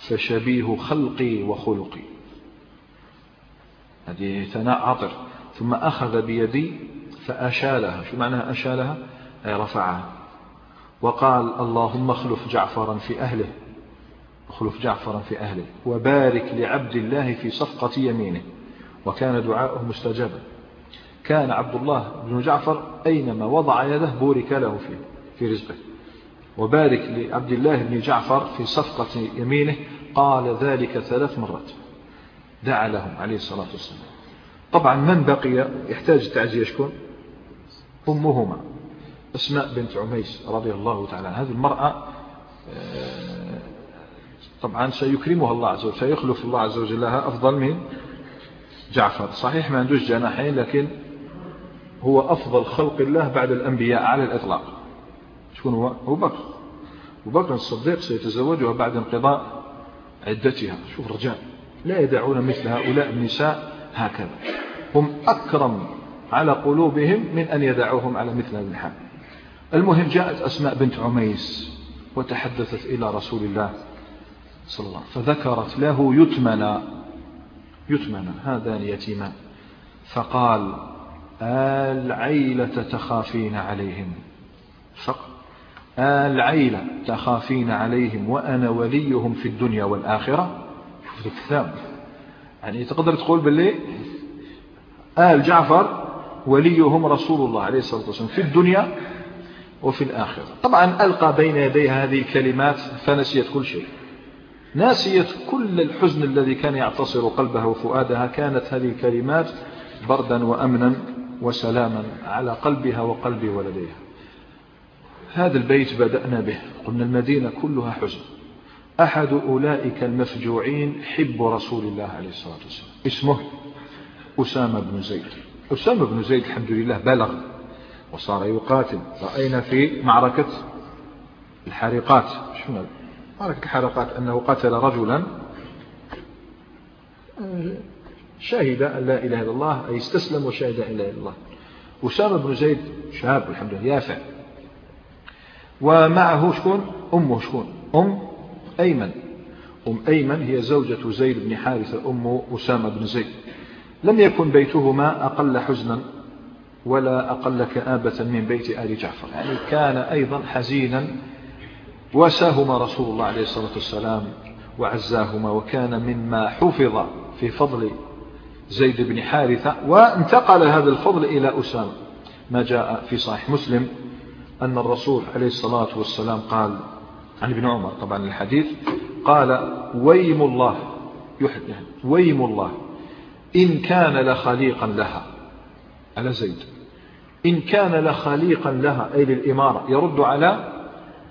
فشبيه خلقي وخلقي. هذه ثناء عطر. ثم أخذ بيدي فأشالها. شو معناها أشالها؟ أي رفعها. وقال اللهم اخلف جعفرا في أهله. اخلف جعفرا في أهله. وبارك لعبد الله في صفقة يمينه. وكان دعاؤه مستجابا. كان عبد الله بن جعفر أينما وضع يده بورك له فيه في رزقه. وبارك لعبد الله بن جعفر في صفقة يمينه قال ذلك ثلاث مرات. دعا لهم عليه الصلاة والسلام. طبعا من بقي؟ يحتاج تعزية شكون؟ أمهما. أسماء بنت عميس رضي الله تعالى هذه المرأة آه، طبعا سيكرمها الله عز وجل سيخلف الله عز وجل لها أفضل من جعفر. صحيح ما عندوش جناحين لكن هو أفضل خلق الله بعد الأنبياء على الإطلاق. شكون هو أبو بكر. أبو بكر الصديق سيتزوجها بعد انقضاء عدتها. شوف الرجال لا يدعون مثل هؤلاء النساء هكذا. هم أكرم على قلوبهم من أن يدعوهم على مثل هذا الحال. المهم جاءت أسماء بنت عميس وتحدثت إلى رسول الله صلى الله عليه وسلم فذكرت له يتمنى يتمنى هذان يتيمان. فقال العيلة تخافين عليهم. فقط. العيلة تخافين عليهم وأنا وليهم في الدنيا والآخرة. شوف الكتاب يعني تقدر تقول باللي آل جعفر وليهم رسول الله عليه الصلاة والسلام في الدنيا وفي الآخرة. طبعا ألقى بين يدي هذه الكلمات فنسيت كل شيء. ناسية كل الحزن الذي كان يعتصر قلبها وفؤادها. كانت هذه الكلمات بردا وأمنا وسلاما على قلبها وقلب ولديها. هذا البيت بدأنا به. قلنا المدينة كلها حزن. أحد أولئك المفجوعين حب رسول الله عليه الصلاة والسلام. اسمه أسامة بن زيد. أسامة بن زيد الحمد لله بلغ وصار يقاتل. رأينا في معركة الحريقات معركة الحريقات أنه قتل رجلا. شهد أن لا إله إلا الله أي استسلم وشهد أن لا إله إلا الله. أسامة بن زيد شاب الحمد لله يافع. ومعه شكون أمه شكون أم أيمن. أم أيمن هي زوجة زيد بن حارثة أم أسامة بن زيد. لم يكن بيتهما أقل حزنا ولا أقل كآبة من بيت آل جعفر. يعني كان أيضا حزينا وساهما رسول الله عليه الصلاة والسلام وعزاهما وكان مما حفظ في فضل زيد بن حارثة وانتقل هذا الفضل إلى أسامة. ما جاء في صحيح مسلم أن الرسول عليه الصلاة والسلام قال عن ابن عمر طبعا الحديث قال ويم الله ويم الله إن كان لخليقا لها. على زيد. إن كان لخليقا لها أي للإمارة. يرد على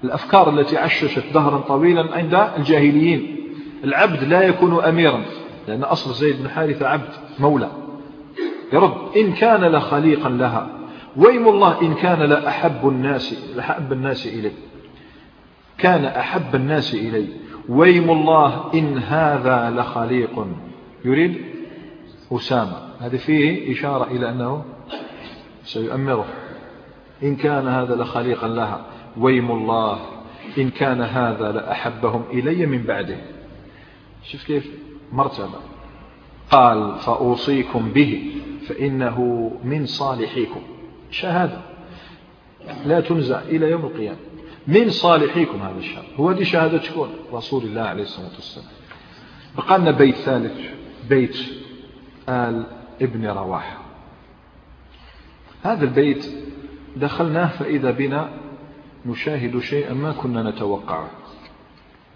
الأفكار التي عششت دهرا طويلا عند الجاهليين. العبد لا يكون أميرا لأن أصل زيد بن حارثة عبد مولى. يرد إن كان لخليقا لها ويم الله إن كان لأحب الناس لأحب الناس إلي كان أحب الناس إلي ويم الله إن هذا لخليق. يريد؟ أسامة. هذا فيه إشارة إلى أنه سيؤمره. إن كان هذا لخليقا لها. ويم الله إن كان هذا لأحبهم إلي من بعده. شوف كيف؟ مرتبة. قال فأوصيكم به فإنه من صالحيكم. شهادة. لا تنزع إلى يوم القيامة. من صالحيكم هذا الشهر. هو دي شهادة شكون؟ رسول الله عليه الصلاة والسلام. بقى لنا بيت ثالث بيت آل ابن رواحة هذا البيت دخلناه فإذا بنا نشاهد شيئا ما كنا نتوقعه.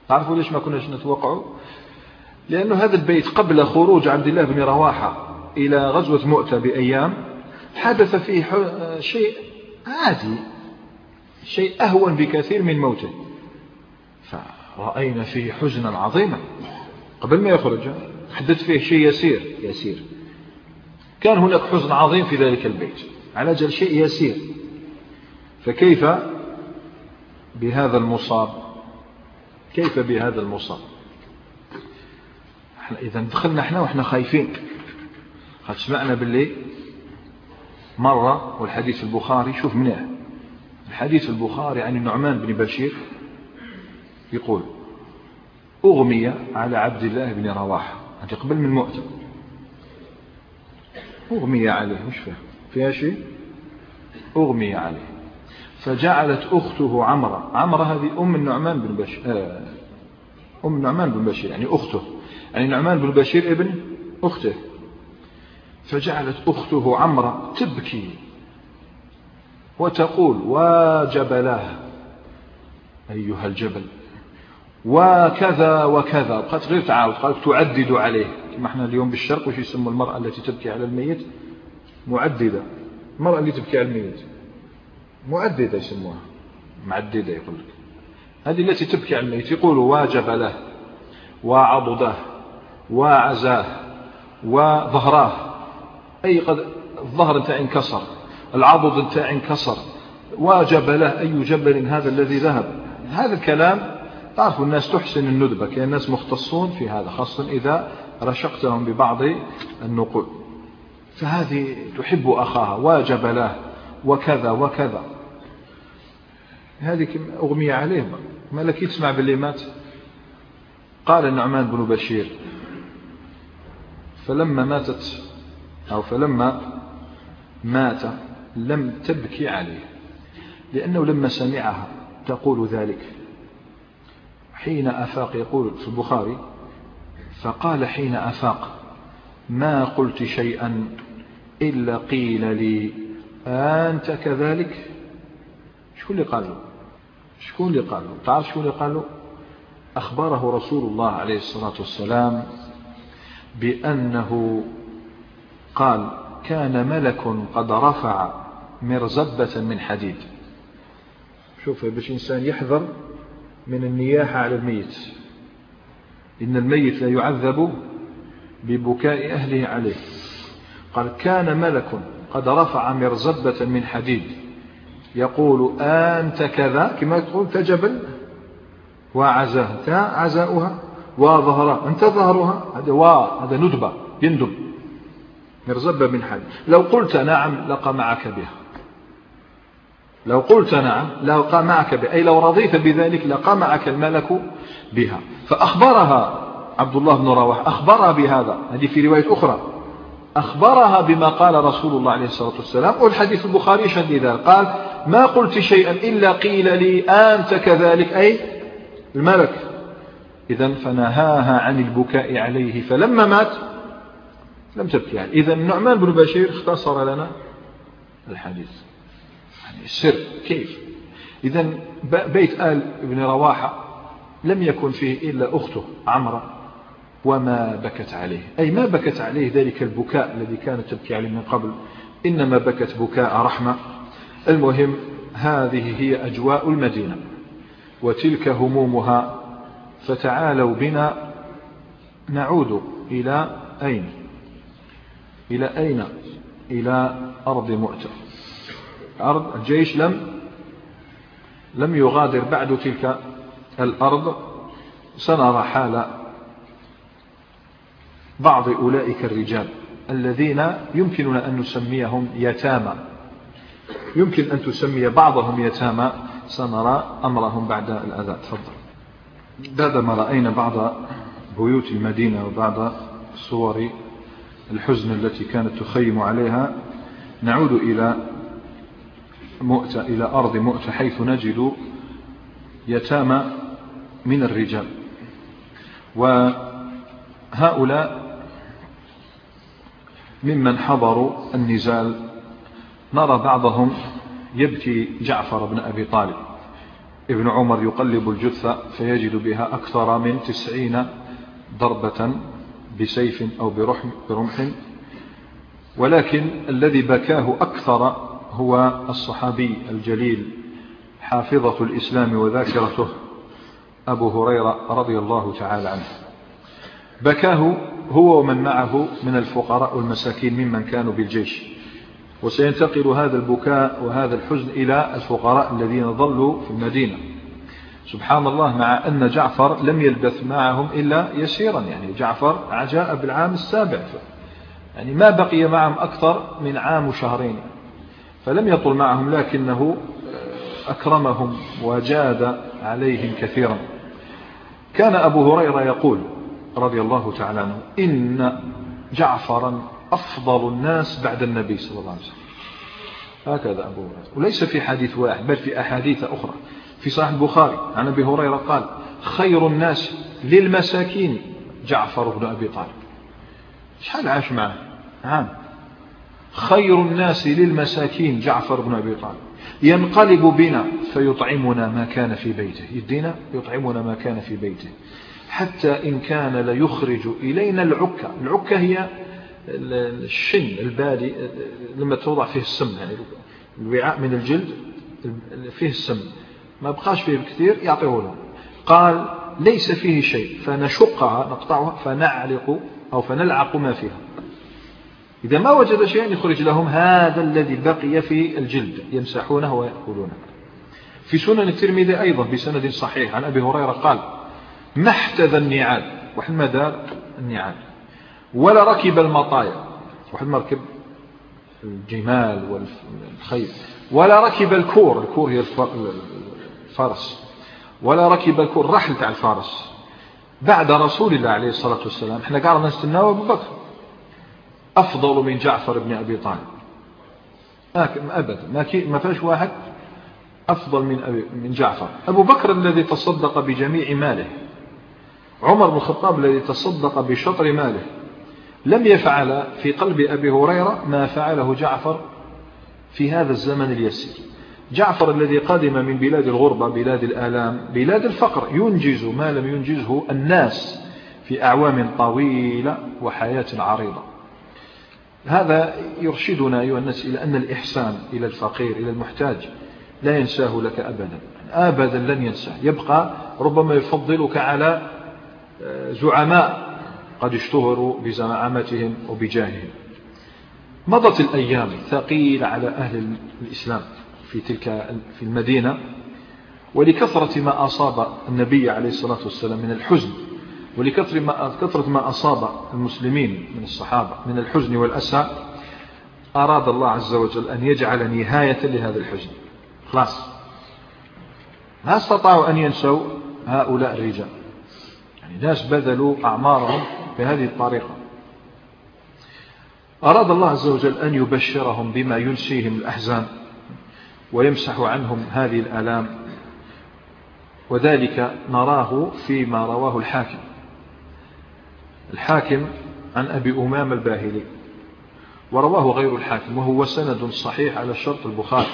تعرفوا ليش ما كنا نتوقعه؟ لأنه هذا البيت قبل خروج عبد الله بن رواحة إلى غزوة مؤتة بأيام حدث فيه شيء عادي شيء أهون بكثير من موته. فرأينا فيه حزنا عظيما. قبل ما يخرج حدث فيه شيء يسير. يسير. كان هناك حزن عظيم في ذلك البيت على أجل شيء يسير. فكيف بهذا المصاب؟ كيف بهذا المصاب؟ إذا دخلنا إحنا وإحنا خايفين. قد سمعنا باللي مرة والحديث البخاري شوف منه الحديث البخاري عن النعمان بن بشير يقول أغمي على عبد الله بن رواحة. قبل من مؤتة أغمي عليه مش فاهم فيها شيء؟ أغمي عليه. فجعلت أخته عمرة. عمرة هذه أم النعمان بن بشير آه، أم النعمان بن بشير يعني أخته. يعني النعمان بن بشير ابن أخته. فجعلت أخته عمرة تبكي وتقول وجبلاه أيها الجبل وكذا وكذا. بقات غير تعاود قالت تعدد عليه. كما إحنا اليوم بالشرق وش يسموا المرأة التي تبكي على الميت؟ معددة. المرأة اللي تبكي على الميت معددة يسموها. معددة يقول لك. هذه التي تبكي على الميت يقول واجب له وعضده. وعزاه. وظهراه. أي قد الظهر نتاعي انكسر العضد نتاعي انكسر واجب له أي جبل هذا الذي ذهب. هذا الكلام تعرفوا الناس تحسن الندبة كأن الناس مختصون في هذا خاصة إذا رشقتهم ببعض النقول. فهذه تحب أخاها واجب له وكذا وكذا. هذه أغمية عليه ما لك تسمع باللي مات. قال النعمان بن بشير فلما ماتت أو فلما مات لم تبكي عليه لأنه لما سمعها تقول ذلك. حين أفاق يقول في البخاري فقال حين أفاق ما قلت شيئا إلا قيل لي أنت كذلك؟ شكون اللي قال له؟ شكون اللي قال له؟ تعرف شكون اللي قال له؟ أخبره رسول الله عليه الصلاة والسلام بأنه قال كان ملك قد رفع مرزبة من حديد. شوف باش إنسان يحذر من النياحة على الميت. إن الميت لا يعذب ببكاء أهله عليه. قال كان ملك قد رفع مرزبة من حديد. يقول أنت كذا؟ كما تقول كجبل وعزاه تا عزاؤها وظهرها أنت ظهرها. هذا وا هذا ندبة يندب. مرزبة من حديد لو قلت نعم لقى معك بها. لو قلت نعم لقى معك بها. أي لو رضيت بذلك لقى معك الملك بها. فأخبرها عبد الله بن رواح أخبرها بهذا. هذه في رواية أخرى. أخبرها بما قال رسول الله عليه الصلاة والسلام. والحديث البخاري شد ذلك قال ما قلت شيئا إلا قيل لي أنت كذلك. أي الملك. إذا فنهاها عن البكاء عليه. فلما مات لم تبكي عليه إذا النعمان بن بشير اختصر لنا الحديث. يعني السر كيف؟ إذا بيت آل ابن رواحة لم يكن فيه إلا أخته عمرة وما بكت عليه. أي ما بكت عليه ذلك البكاء الذي كانت تبكي عليه من قبل. إنما بكت بكاء رحمة. المهم هذه هي أجواء المدينة وتلك همومها. فتعالوا بنا نعود إلى أين؟ إلى أين؟ إلى أرض مؤتة. أرض الجيش لم لم يغادر بعد تلك الأرض. سنرى حال بعض أولئك الرجال الذين يمكننا أن نسميهم يتامى. يمكن أن تسمي بعضهم يتامى. سنرى أمرهم بعد الأذى. تفضل. بعدما رأينا بعض بيوت المدينة وبعض صور الحزن التي كانت تخيم عليها نعود إلى مؤتة إلى أرض مؤتة حيث نجد يتامى من الرجال. وهؤلاء ممن حضروا النزال نرى بعضهم يبكي جعفر بن أبي طالب. ابن عمر يقلب الجثة فيجد بها أكثر من تسعين ضربة بسيف أو برمح. ولكن الذي بكاه أكثر هو الصحابي الجليل حافظة الإسلام وذاكرته أبو هريرة رضي الله تعالى عنه. بكاه هو ومن معه من الفقراء والمساكين ممن كانوا بالجيش. وسينتقل هذا البكاء وهذا الحزن إلى الفقراء الذين ظلوا في المدينة. سبحان الله مع أن جعفر لم يلبث معهم إلا يسيرا. يعني جعفر جاء بالعام السابع. يعني ما بقي معهم أكثر من عام وشهرين. فلم يطل معهم لكنه أكرمهم وجاد عليهم كثيرا. كان أبو هريرة يقول رضي الله تعالى عنه إن جعفرا أفضل الناس بعد النبي صلى الله عليه وسلم. هكذا أبو هريرة. وليس في حديث واحد بل في أحاديث أخرى. في صحيح البخاري عن أبي هريرة قال خير الناس للمساكين. جعفر بن أبي طالب. شحال عاش معه؟ عام خير الناس للمساكين. جعفر بن أبي طالب. ينقلب بنا فيطعمنا ما كان في بيته. يدينا؟ يطعمنا ما كان في بيته. حتى إن كان ليخرج إلينا العكة العكة هي الشن البالي لما توضع فيه السم يعني الوعاء من الجلد فيه السم. ما بقاش فيه كثير يعطيه له قال ليس فيه شيء. فنشقها نقطعها فنعلق أو فنلعق ما فيها. إذا ما وجد شيئا يخرج لهم هذا الذي بقي في الجلد يمسحونه ويأكلونه. في سنن الترمذي أيضا بسند صحيح عن أبي هريرة قال ما احتذى النعال. واحد دار النعال. ولا ركب المطايا. واحد ما ركب الجمال والخيل ولا ركب الكور. الكور هي الفرس ولا ركب الكور رحل تاع الفارس. بعد رسول الله عليه الصلاة والسلام إحنا قاعدين نستناه أبو بكر. أفضل من جعفر بن أبي طالب. أبدا ما, ما فيش واحد أفضل من, أبي من جعفر. أبو بكر الذي تصدق بجميع ماله. عمر بن الخطاب الذي تصدق بشطر ماله. لم يفعل في قلب أبي هريرة ما فعله جعفر في هذا الزمن اليسير. جعفر الذي قدم من بلاد الغربة بلاد الآلام بلاد الفقر ينجز ما لم ينجزه الناس في أعوام طويلة وحياة عريضة. هذا يرشدنا أيها الناس إلى أن الإحسان إلى الفقير إلى المحتاج لا ينساه لك أبدا. أبدا لن ينساه. يبقى ربما يفضلك على آه، زعماء قد اشتهروا بزعامتهم وبجاههم. مضت الأيام ثقيلة على أهل الإسلام. في تلك في المدينة ولكثرة ما أصاب النبي عليه الصلاة والسلام من الحزن ولكثرة ما, كثرة ما أصاب المسلمين من الصحابة من الحزن والأسى أراد الله عز وجل أن يجعل نهاية لهذا الحزن. خلاص. ما استطاعوا أن ينسوا هؤلاء الرجال. يعني ناس بذلوا أعمارهم بهذه الطريقة. أراد الله عز وجل أن يبشرهم بما ينسيهم الأحزان. ويمسح عنهم هذه الآلام. وذلك نراه فيما رواه الحاكم. الحاكم عن أبي أمام الباهلي. ورواه غير الحاكم وهو سند صحيح على شرط البخاري.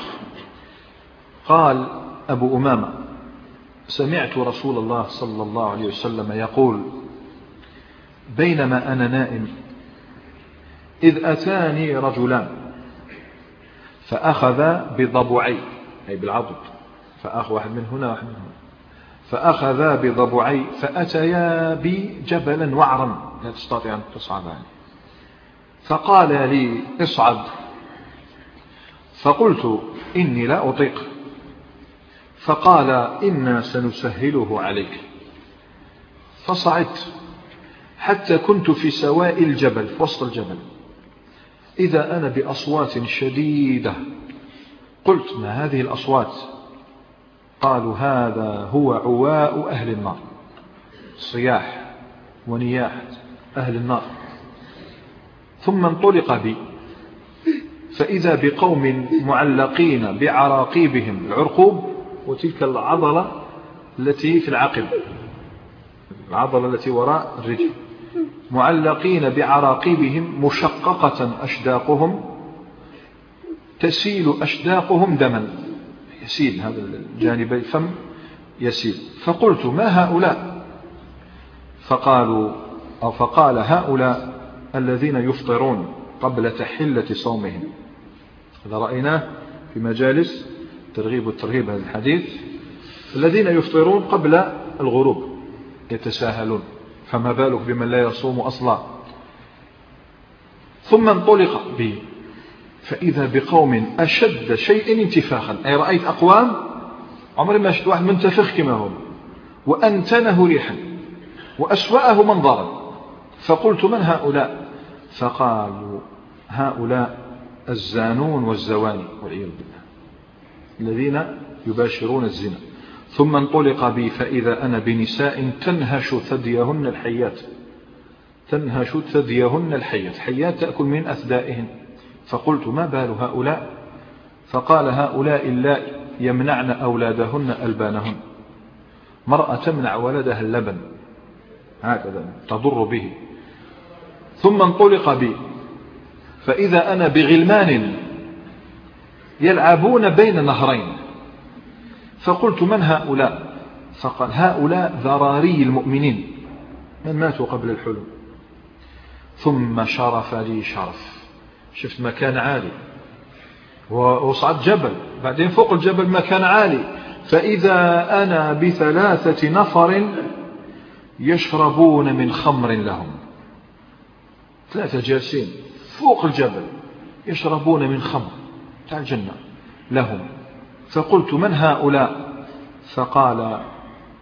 قال أبو أمامة سمعت رسول الله صلى الله عليه وسلم يقول بينما أنا نائم إذ أتاني رجلان. فأخذ بضبعي أي بالعضد فأخذ واحد من هنا واحد من هنا. فأخذا بضبعي فأتيا بي جبلا وعرا. لا تستطيع أن تصعد عنه فقال لي اصعد. فقلت إني لا أطيق. فقال إنا سنسهله عليك. فصعدت حتى كنت في سواء الجبل في وسط الجبل. إذا أنا بأصوات شديدة. قلت ما هذه الأصوات؟ قالوا هذا هو عواء أهل النار. صياح ونياح أهل النار. ثم انطلق بي. فإذا بقوم معلقين بعراقيبهم العرقوب وتلك العضلة التي في العقب. العضلة التي وراء الرجل. معلقين بعراقبهم مشققة أشداقهم تسيل أشداقهم دما. يسيل هذا الجانب الفم يسيل. فقلت ما هؤلاء؟ فقالوا أو فقال هؤلاء الذين يفطرون قبل تحلة صومهم. هذا رأيناه في مجالس ترغيب والترهيب هذا الحديث. الذين يفطرون قبل الغروب يتساهلون. فما بالك بمن لا يصوم أصلا؟ ثم انطلق به فإذا بقوم أشد شيء انتفاخا. أي رأيت أقوام؟ عمري ما شفت واحد منتفخ كما هم وأنتنه ريحا وأسوأه منظرا. فقلت من هؤلاء؟ فقالوا هؤلاء الزانون والزواني والعياذ بالله الذين يباشرون الزنا. ثم انطلق بي فإذا أنا بنساء تنهش ثديهن الحيات. تنهش ثديهن الحيات. الحيات تأكل من أثدائهن. فقلت ما بال هؤلاء؟ فقال هؤلاء اللائي يمنعن أولادهن ألبانهن. مرأة تمنع ولدها اللبن. هكذا تضر به. ثم انطلق بي. فإذا أنا بغلمان يلعبون بين نهرين. فقلت من هؤلاء؟ فقال هؤلاء ذراري المؤمنين. من ماتوا قبل الحلم؟ ثم شرف لي شرف. شفت مكان عالي. وصعد جبل. بعدين فوق الجبل مكان عالي. فإذا أنا بثلاثة نفر يشربون من خمر لهم. ثلاثة جالسين. فوق الجبل يشربون من خمر. تاع الجنة. لهم. فقلت من هؤلاء؟ فقال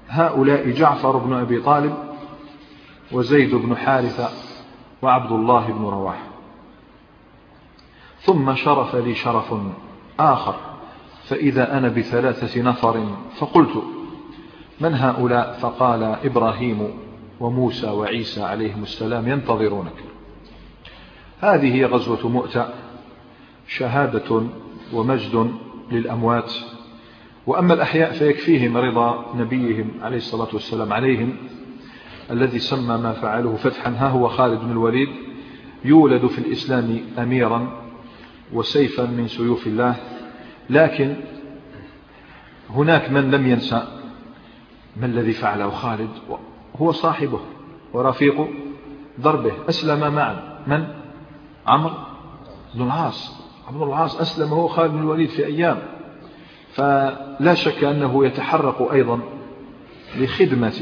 هؤلاء جعفر بن أبي طالب وزيد بن حارثة وعبد الله بن رواح ثم شرف لي شرف آخر فإذا أنا بثلاثة نفر فقلت من هؤلاء؟ فقال إبراهيم وموسى وعيسى عليهم السلام ينتظرونك. هذه غزوة مؤتة شهادة ومجد للأموات. وأما الأحياء فيكفيهم رضا نبيهم عليه الصلاة والسلام عليهم الذي سمى ما فعله فتحا. ها هو خالد بن الوليد يولد في الإسلام أميرا وسيفا من سيوف الله. لكن هناك من لم ينسى ما الذي فعله خالد هو صاحبه ورفيق ضربه. أسلم معا. من؟ عمرو بن العاص. عمرو العاص أسلم هو خالد بن الوليد في أيام فلا شك أنه يتحرق أيضا لخدمة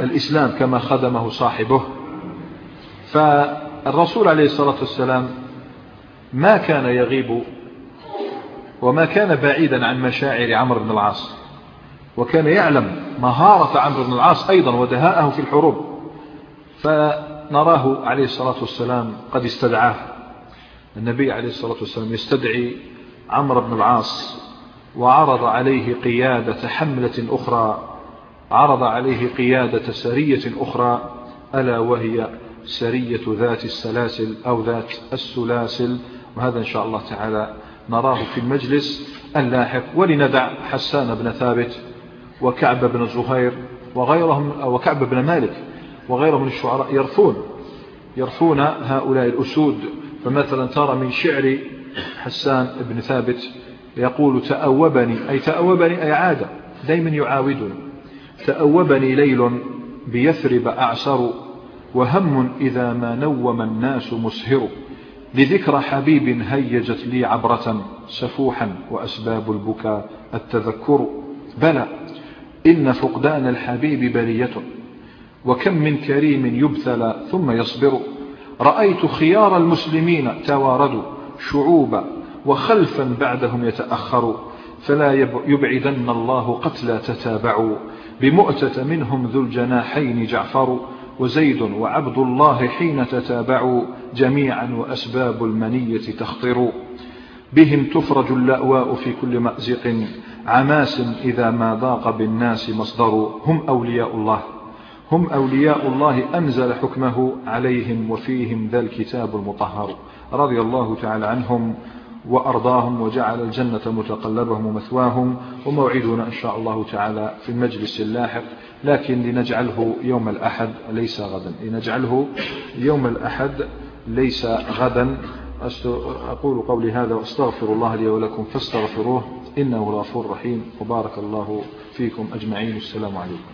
الإسلام كما خدمه صاحبه. فالرسول عليه الصلاة والسلام ما كان يغيب وما كان بعيدا عن مشاعر عمرو بن العاص وكان يعلم مهارة عمرو بن العاص أيضا ودهاءه في الحروب. فنراه عليه الصلاة والسلام قد استدعاه. النبي عليه الصلاة والسلام يستدعي عمرو بن العاص وعرض عليه قيادة حملة أخرى عرض عليه قيادة سرية أخرى ألا وهي سرية ذات السلاسل أو ذات السلاسل. وهذا إن شاء الله تعالى نراه في المجلس اللاحق. ولندع حسان بن ثابت وكعب بن زهير وغيرهم وكعب بن مالك وغيرهم من الشعراء يرثون يرثون هؤلاء الأسود فمثلا ترى من شعر حسان بن ثابت يقول تأوبني أي تأوبني أي عاد دايما يعاودني. تأوبني ليل بيثرب أعسر وهم إذا ما نوم الناس مسهر. لذكرى حبيب هيجت لي عبرة سفوحا وأسباب البكاء التذكر. بلى إن فقدان الحبيب بلية وكم من كريم يبتلى ثم يصبر. رأيت خيار المسلمين تواردوا شعوبا وخلفا بعدهم يتأخر فلا يبعدن الله قتلى تتابعوا. بمؤتة منهم ذو الجناحين جعفر وزيد وعبد الله حين تتابعوا جميعا وأسباب المنية تخطر. بهم تفرج اللأواء في كل مأزق عماس إذا ما ضاق بالناس مصدر. هم أولياء الله. هم أولياء الله أنزل حكمه عليهم وفيهم ذا الكتاب المطهر رضي الله تعالى عنهم وأرضاهم وجعل الجنة متقلبهم ومثواهم وموعدنا إن شاء الله تعالى في المجلس اللاحق. لكن لنجعله يوم الأحد ليس غدا. لنجعله يوم الأحد ليس غدا. أقول قولي هذا وأستغفر الله لي ولكم فاستغفروه إنه غفور رحيم. وبارك الله فيكم أجمعين. السلام عليكم.